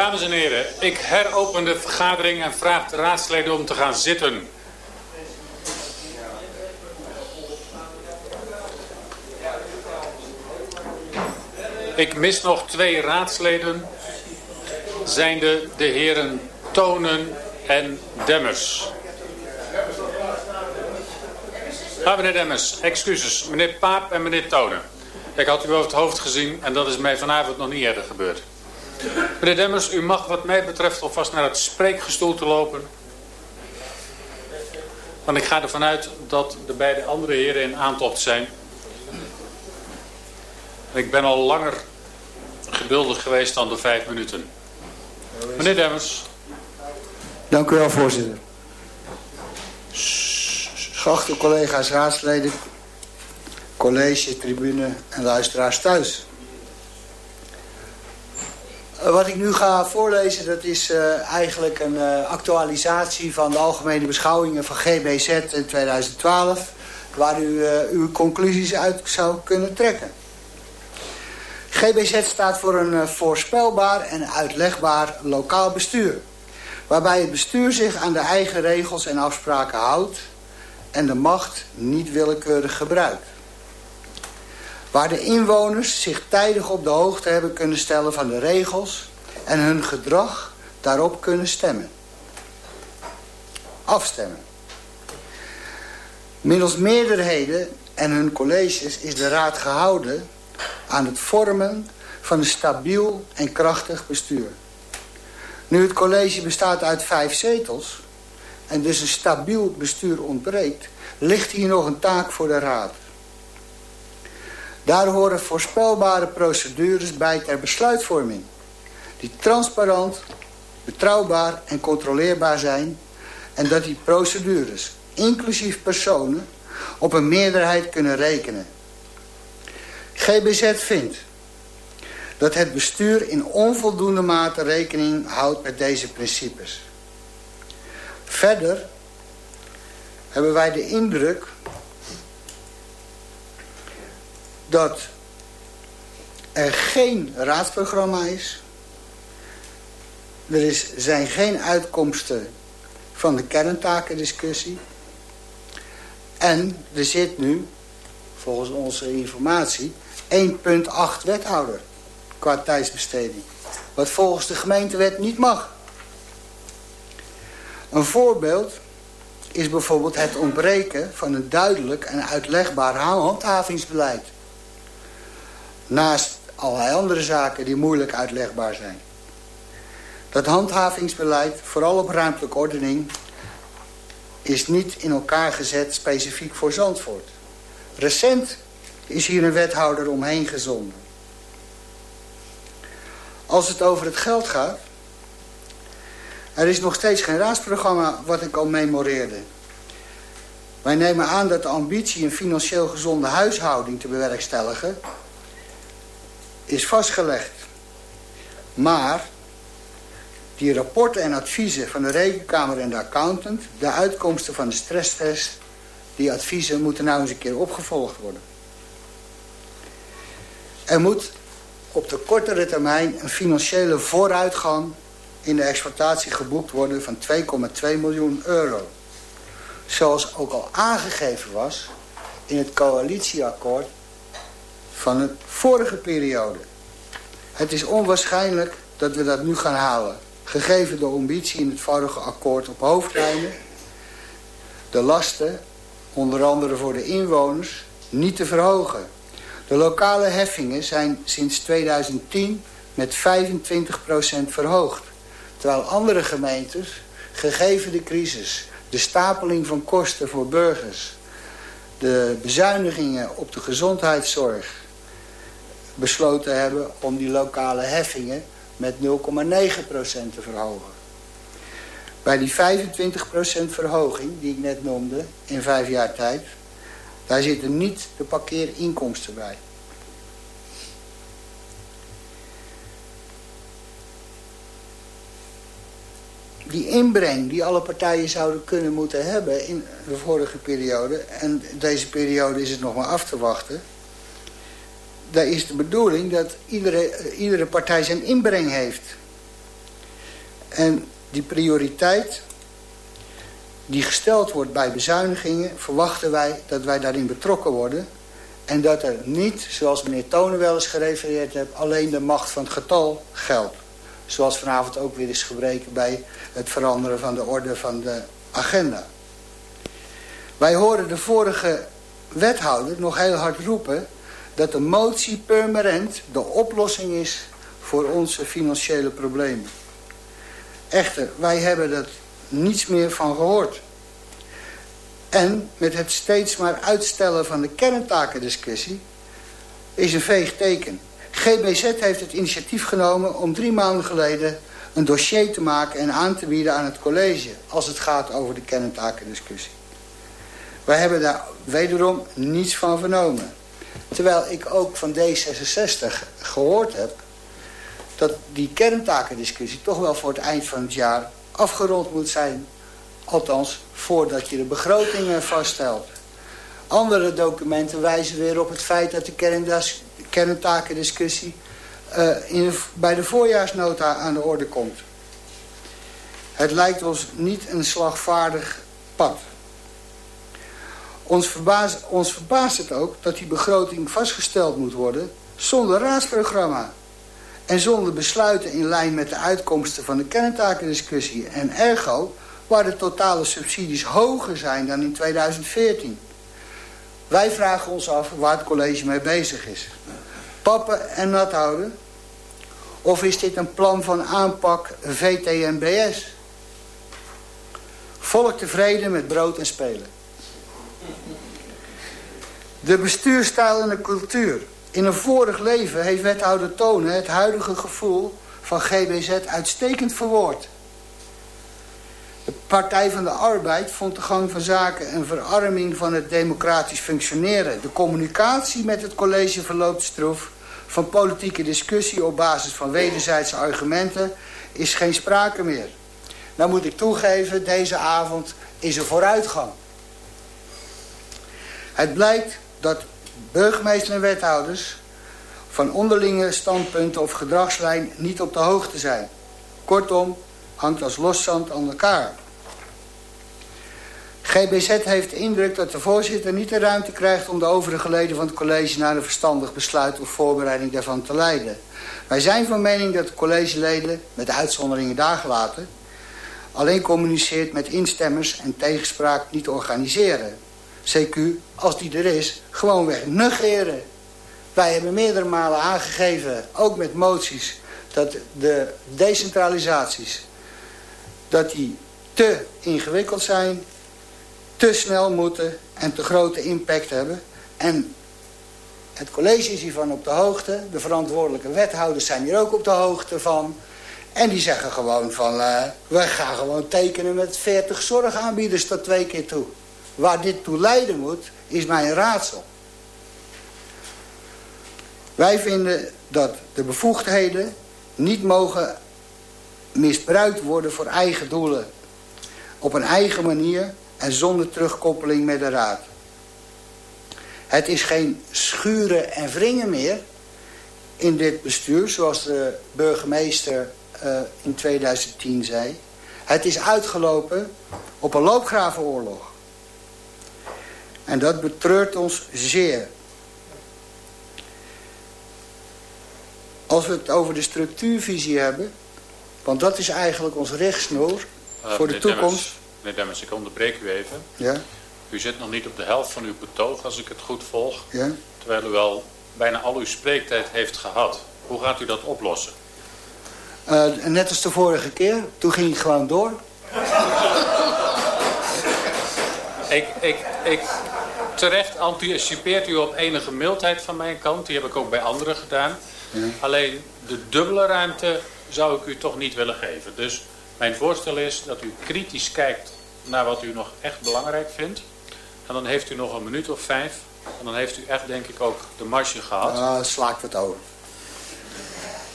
S3: Dames en heren, ik heropen de vergadering en vraag de raadsleden om te gaan zitten. Ik mis nog twee raadsleden, zijnde de heren Tonen en Demmers. Ah, meneer Demmers, excuses. Meneer Paap en meneer Tonen. Ik had u over het hoofd gezien en dat is mij vanavond nog niet eerder gebeurd. Meneer Demmers, u mag wat mij betreft alvast naar het spreekgestoel te lopen. Want ik ga ervan uit dat de beide andere heren in aantocht zijn. Ik ben al langer geduldig geweest dan de vijf minuten. Meneer Demmers.
S6: Dank u wel, voorzitter. Geachte collega's, raadsleden, college, tribune en luisteraars thuis. Eh, wat ik nu ga voorlezen, dat is uh, eigenlijk een uh, actualisatie van de algemene beschouwingen van GBZ in 2012, waar u uw conclusies uit zou kunnen trekken. GBZ staat voor een voorspelbaar en uitlegbaar lokaal bestuur, waarbij het bestuur zich aan de eigen regels en afspraken houdt en de macht niet willekeurig gebruikt. Waar de inwoners zich tijdig op de hoogte hebben kunnen stellen van de regels en hun gedrag daarop kunnen stemmen. Afstemmen. Middels meerderheden en hun colleges is de raad gehouden aan het vormen van een stabiel en krachtig bestuur. Nu het college bestaat uit vijf zetels en dus een stabiel bestuur ontbreekt, ligt hier nog een taak voor de raad. Daar horen voorspelbare procedures bij ter besluitvorming. Die transparant, betrouwbaar en controleerbaar zijn. En dat die procedures, inclusief personen, op een meerderheid kunnen rekenen. GBZ vindt dat het bestuur in onvoldoende mate rekening houdt met deze principes. Verder hebben wij de indruk dat er geen raadsprogramma is. Er is, zijn geen uitkomsten van de kerntakendiscussie. En er zit nu, volgens onze informatie, 1,8 wethouder qua tijdsbesteding. Wat volgens de gemeentewet niet mag. Een voorbeeld is bijvoorbeeld het ontbreken van een duidelijk en uitlegbaar handhavingsbeleid. Naast allerlei andere zaken die moeilijk uitlegbaar zijn. Dat handhavingsbeleid, vooral op ruimtelijke ordening, is niet in elkaar gezet specifiek voor Zandvoort. Recent is hier een wethouder omheen gezonden. Als het over het geld gaat, er is nog steeds geen raadsprogramma wat ik al memoreerde. Wij nemen aan dat de ambitie een financieel gezonde huishouding te bewerkstelligen is vastgelegd. Maar die rapporten en adviezen van de rekenkamer en de accountant, de uitkomsten van de stresstest, die adviezen moeten nou eens een keer opgevolgd worden. Er moet op de kortere termijn een financiële vooruitgang in de exploitatie geboekt worden van 2,2 miljoen euro. Zoals ook al aangegeven was in het coalitieakkoord van de vorige periode. Het is onwaarschijnlijk dat we dat nu gaan halen. Gegeven de ambitie in het vorige akkoord op hoofdlijnen. De lasten, onder andere voor de inwoners, niet te verhogen. De lokale heffingen zijn sinds 2010 met 25% verhoogd. Terwijl andere gemeentes, gegeven de crisis, de stapeling van kosten voor burgers, de bezuinigingen op de gezondheidszorg, besloten hebben om die lokale heffingen met 0,9% te verhogen. Bij die 25% verhoging die ik net noemde in vijf jaar tijd, daar zitten niet de parkeerinkomsten bij. die inbreng die alle partijen zouden kunnen moeten hebben in de vorige periode... en deze periode is het nog maar af te wachten... daar is de bedoeling dat iedere, iedere partij zijn inbreng heeft. En die prioriteit die gesteld wordt bij bezuinigingen... verwachten wij dat wij daarin betrokken worden... en dat er niet, zoals meneer Tonen wel eens gerefereerd heeft... alleen de macht van het getal geldt. Zoals vanavond ook weer is gebreken bij het veranderen van de orde van de agenda. Wij horen de vorige wethouder nog heel hard roepen... dat de motie permanent de oplossing is voor onze financiële problemen. Echter, wij hebben er niets meer van gehoord. En met het steeds maar uitstellen van de kerntakendiscussie is een veeg teken. GBZ heeft het initiatief genomen om drie maanden geleden een dossier te maken en aan te bieden aan het college als het gaat over de kerntakendiscussie. Wij hebben daar wederom niets van vernomen. Terwijl ik ook van D66 gehoord heb dat die kerntakendiscussie toch wel voor het eind van het jaar afgerond moet zijn. Althans, voordat je de begrotingen vaststelt. Andere documenten wijzen weer op het feit dat de kerntakendiscussie uh, in, bij de voorjaarsnota aan de orde komt. Het lijkt ons niet een slagvaardig pad. Ons verbaast, ons verbaast het ook dat die begroting vastgesteld moet worden zonder raadsprogramma. En zonder besluiten in lijn met de uitkomsten van de kerntakendiscussie. En ergo waar de totale subsidies hoger zijn dan in 2014. Wij vragen ons af waar het college mee bezig is. Pappen en nat houden? Of is dit een plan van aanpak VTMBS? Volk tevreden met brood en spelen. De bestuurstijl en de cultuur. In een vorig leven heeft wethouder Tonen het huidige gevoel van GBZ uitstekend verwoord. De Partij van de Arbeid vond de gang van zaken een verarming van het democratisch functioneren. De communicatie met het college verloopt stroef. Van politieke discussie op basis van wederzijdse argumenten is geen sprake meer. Nou moet ik toegeven, deze avond is er vooruitgang. Het blijkt dat burgemeester en wethouders van onderlinge standpunten of gedragslijn niet op de hoogte zijn. Kortom, hangt als loszand aan elkaar. GBZ heeft de indruk dat de voorzitter niet de ruimte krijgt om de overige leden van het college naar een verstandig besluit of voorbereiding daarvan te leiden. Wij zijn van mening dat de collegeleden, met de uitzonderingen daar gelaten, alleen communiceert met instemmers en tegenspraak niet organiseren. CQ, als die er is, gewoon weg negeren. Wij hebben meerdere malen aangegeven, ook met moties, dat de decentralisaties, dat die te ingewikkeld zijn, te snel moeten en te grote impact hebben. En het college is hiervan op de hoogte. De verantwoordelijke wethouders zijn hier ook op de hoogte van. En die zeggen gewoon van, uh, we gaan gewoon tekenen met 40 zorgaanbieders tot twee keer toe. Waar dit toe leiden moet, is mij een raadsel. Wij vinden dat de bevoegdheden niet mogen misbruikt worden voor eigen doelen. Op een eigen manier en zonder terugkoppeling met de raad. Het is geen schuren en wringen meer in dit bestuur, zoals de burgemeester uh, in 2010 zei. Het is uitgelopen op een loopgravenoorlog. En dat betreurt ons zeer. Als we het over de structuurvisie hebben... want dat is eigenlijk ons rechtsnoer uh, voor de toekomst...
S3: Meneer Demmers, ik onderbreek u even.
S6: Ja?
S3: U zit nog niet op de helft van uw betoog, als ik het goed volg.
S6: Ja?
S3: Terwijl u wel bijna al uw spreektijd heeft gehad. Hoe gaat u dat oplossen?
S6: Uh, net als de vorige keer. Toen ging ik gewoon door.
S3: ik, ik, ik, terecht anticipeert u op enige mildheid van mijn kant. Die heb ik ook bij anderen gedaan. Ja. Alleen de dubbele ruimte zou ik u toch niet willen geven. Dus mijn voorstel is dat u kritisch kijkt naar wat u nog echt belangrijk vindt. En dan heeft u nog een minuut of vijf. En dan heeft u echt denk ik ook de marge gehad.
S6: Uh, sla ik over.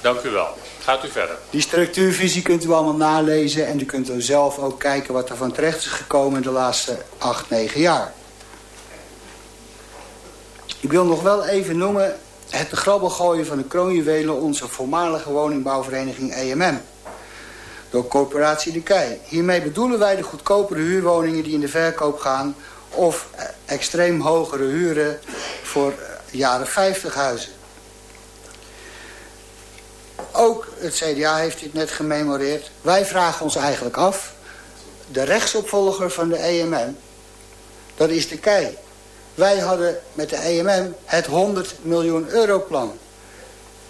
S3: Dank u wel. Gaat u verder.
S6: Die structuurvisie kunt u allemaal nalezen. En u kunt dan zelf ook kijken wat er van terecht is gekomen in de laatste acht, negen jaar. Ik wil nog wel even noemen het grabbel gooien van de kroonjuwelen... onze voormalige woningbouwvereniging EMM. door corporatie De Kei. Hiermee bedoelen wij de goedkopere huurwoningen die in de verkoop gaan... of extreem hogere huren voor eh, jaren 50 huizen. Ook het CDA heeft dit net gememoreerd. Wij vragen ons eigenlijk af... de rechtsopvolger van de EMM, dat is De Kei. Wij hadden met de EMM het 100 miljoen euro plan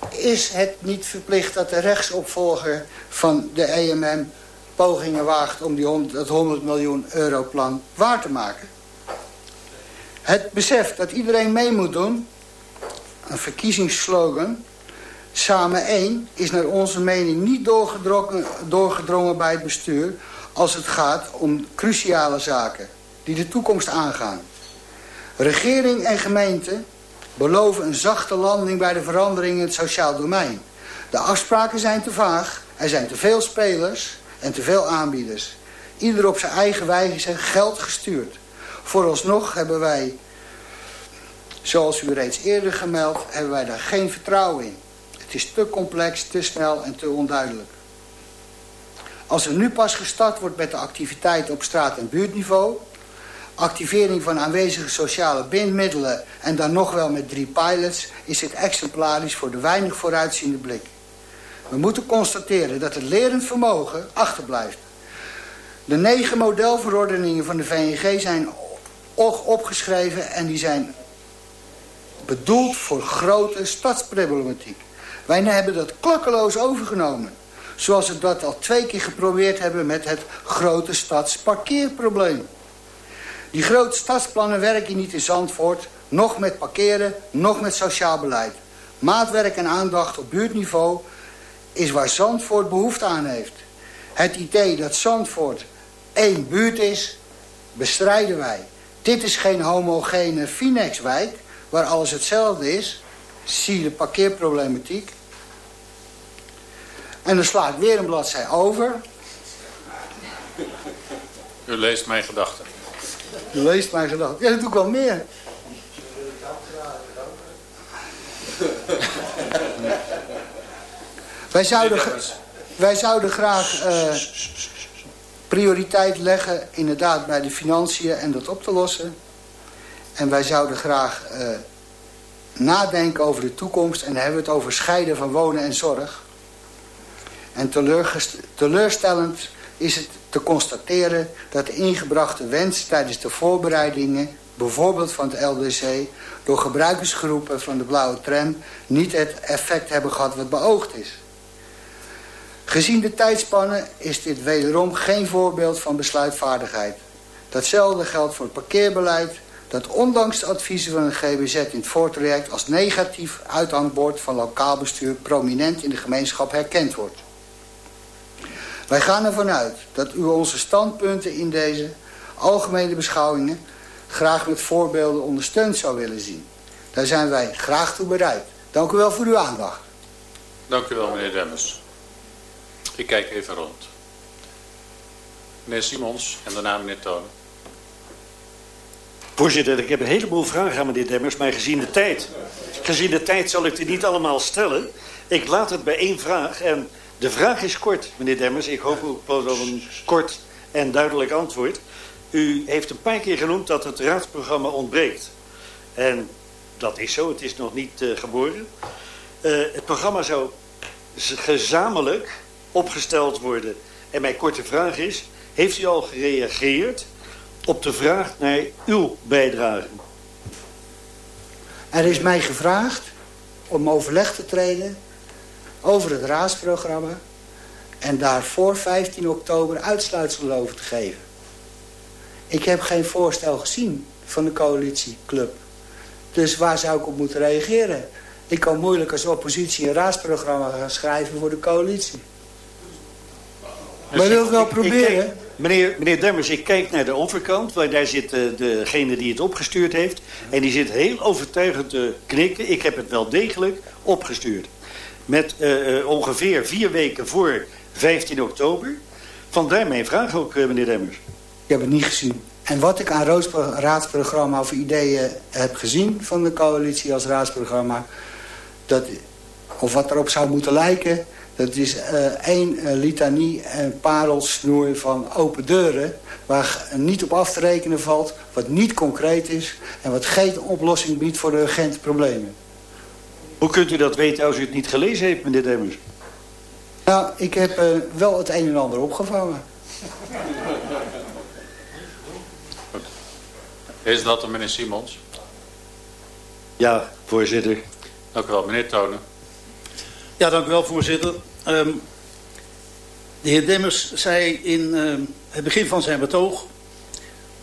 S6: is het niet verplicht dat de rechtsopvolger van de EMM pogingen waagt om die 100, dat 100 miljoen euro plan waar te maken? Het besef dat iedereen mee moet doen, een verkiezingsslogan, samen één, is naar onze mening niet doorgedrongen, doorgedrongen bij het bestuur als het gaat om cruciale zaken die de toekomst aangaan. Regering en gemeente beloven een zachte landing bij de verandering in het sociaal domein. De afspraken zijn te vaag, er zijn te veel spelers en te veel aanbieders. Ieder op zijn eigen wijze geld gestuurd. Vooralsnog hebben wij, zoals u reeds eerder gemeld, hebben wij daar geen vertrouwen in. Het is te complex, te snel en te onduidelijk. Als er nu pas gestart wordt met de activiteiten op straat- en buurtniveau activering van aanwezige sociale bindmiddelen en dan nog wel met drie pilots is dit exemplarisch voor de weinig vooruitziende blik. We moeten constateren dat het lerend vermogen achterblijft. De negen modelverordeningen van de VNG zijn opgeschreven en die zijn bedoeld voor grote stadsproblematiek. Wij hebben dat klakkeloos overgenomen. Zoals we dat al twee keer geprobeerd hebben met het grote stadsparkeerprobleem. Die grote stadsplannen werken niet in Zandvoort, nog met parkeren, nog met sociaal beleid. Maatwerk en aandacht op buurtniveau is waar Zandvoort behoefte aan heeft. Het idee dat Zandvoort één buurt is, bestrijden wij. Dit is geen homogene Finex-wijk, waar alles hetzelfde is. Zie de parkeerproblematiek. En dan sla ik weer een bladzij over.
S3: U leest mijn gedachten.
S6: Je leest mijn gedachten. Ja, dat doe ik wel meer. wij, zouden, wij zouden graag uh, prioriteit leggen inderdaad bij de financiën en dat op te lossen. En wij zouden graag uh, nadenken over de toekomst. En dan hebben we het over scheiden van wonen en zorg. En teleurstellend is het te constateren dat de ingebrachte wens tijdens de voorbereidingen, bijvoorbeeld van het LDC, door gebruikersgroepen van de blauwe tram niet het effect hebben gehad wat beoogd is. Gezien de tijdspannen is dit wederom geen voorbeeld van besluitvaardigheid. Datzelfde geldt voor het parkeerbeleid, dat ondanks de adviezen van het GBZ in het voortraject als negatief uithangbord van lokaal bestuur prominent in de gemeenschap herkend wordt. Wij gaan ervan uit dat u onze standpunten in deze algemene beschouwingen graag met voorbeelden ondersteund zou willen zien. Daar zijn wij graag toe bereid. Dank u wel voor uw aandacht.
S3: Dank u wel, meneer Demmers. Ik kijk even rond. Meneer Simons en daarna meneer Tonen.
S7: Voorzitter, ik heb een heleboel vragen aan meneer Demmers, maar gezien de tijd. Gezien de tijd zal ik die niet allemaal stellen. Ik laat het bij één vraag en de vraag is kort, meneer Demmers. Ik hoop ook op een kort en duidelijk antwoord. U heeft een paar keer genoemd dat het raadsprogramma ontbreekt. En dat is zo, het is nog niet uh, geboren. Uh, het programma zou gezamenlijk opgesteld worden. En mijn korte vraag is, heeft u al gereageerd op de vraag naar uw bijdrage?
S6: Er is mij gevraagd om overleg te treden over het raadsprogramma en daar voor 15 oktober uitsluitsel over te geven. Ik heb geen voorstel gezien van de coalitieclub. Dus waar zou ik op moeten reageren? Ik kan moeilijk als oppositie een raadsprogramma gaan schrijven voor de coalitie. Dus maar wil het wel proberen?
S7: meneer, meneer Demmers, ik kijk naar de overkant, waar daar zit uh, degene die het opgestuurd heeft. En die zit heel overtuigend te knikken. Ik heb het wel degelijk opgestuurd met uh, ongeveer vier weken voor 15 oktober. Vandaar mijn vraag ook, uh, meneer Demmers.
S6: Ik heb het niet gezien. En wat ik aan raadsprogramma of ideeën heb gezien van de coalitie als raadsprogramma... Dat, of wat erop zou moeten lijken, Dat is eh, één eh, litanie en parelsnoer van open deuren... waar niet op af te rekenen valt, wat niet concreet is... en wat geen oplossing biedt voor de urgente problemen.
S7: Hoe kunt u dat weten als u het niet gelezen heeft, meneer Demmers?
S6: Nou, ik heb eh, wel het een en ander opgevangen.
S3: Is dat de meneer Simons?
S7: Ja, voorzitter.
S3: Dank u wel, meneer Tonen.
S1: Ja, dank u wel, voorzitter. Ehm, de heer Demmers zei in ehm, het begin van zijn betoog...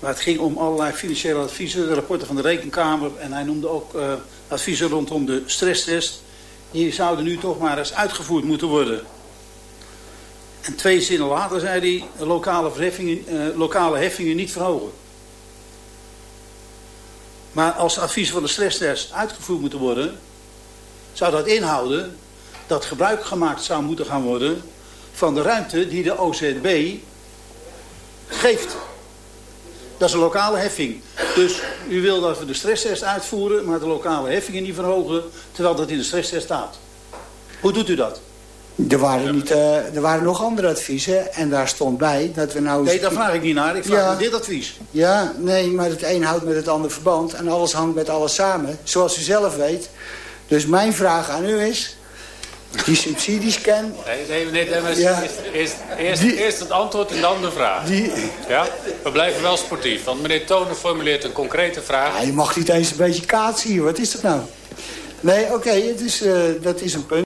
S1: waar het ging om allerlei financiële adviezen, de rapporten van de Rekenkamer... en hij noemde ook eh, adviezen rondom de stresstest... die zouden nu toch maar eens uitgevoerd moeten worden. En twee zinnen later zei hij lokale, eh, lokale heffingen niet verhogen. Maar als de adviezen van de stresstest uitgevoerd moeten worden... zou dat inhouden dat gebruik gemaakt zou moeten gaan worden... van de ruimte die de OZB geeft. Dat is een lokale heffing. Dus u wil dat we de stresstest uitvoeren... maar de lokale heffingen niet verhogen... terwijl dat in de stresstest staat. Hoe doet u dat?
S6: Er waren, niet, eh, er waren nog andere adviezen en daar stond bij dat we nou...
S1: Nee, daar vraag ik niet naar. Ik vraag
S6: Ja.
S1: naar dit advies.
S6: Ja, nee, maar het een houdt met het ander verband en alles hangt met alles samen, zoals u zelf weet. Dus mijn vraag aan u is, die subsidiescan,
S3: Nee, nee meneer Demmers,
S6: Ja.
S3: eerst, eerst, eerst,
S6: Die-
S3: eerst het antwoord en dan de vraag.
S6: die...
S3: Ja? We blijven wel sportief, want meneer Tonen formuleert een concrete vraag.
S6: Ja, je mag niet eens een beetje kaatsen hier, wat is dat nou? Nee, oké, het is, eh, dat is een punt.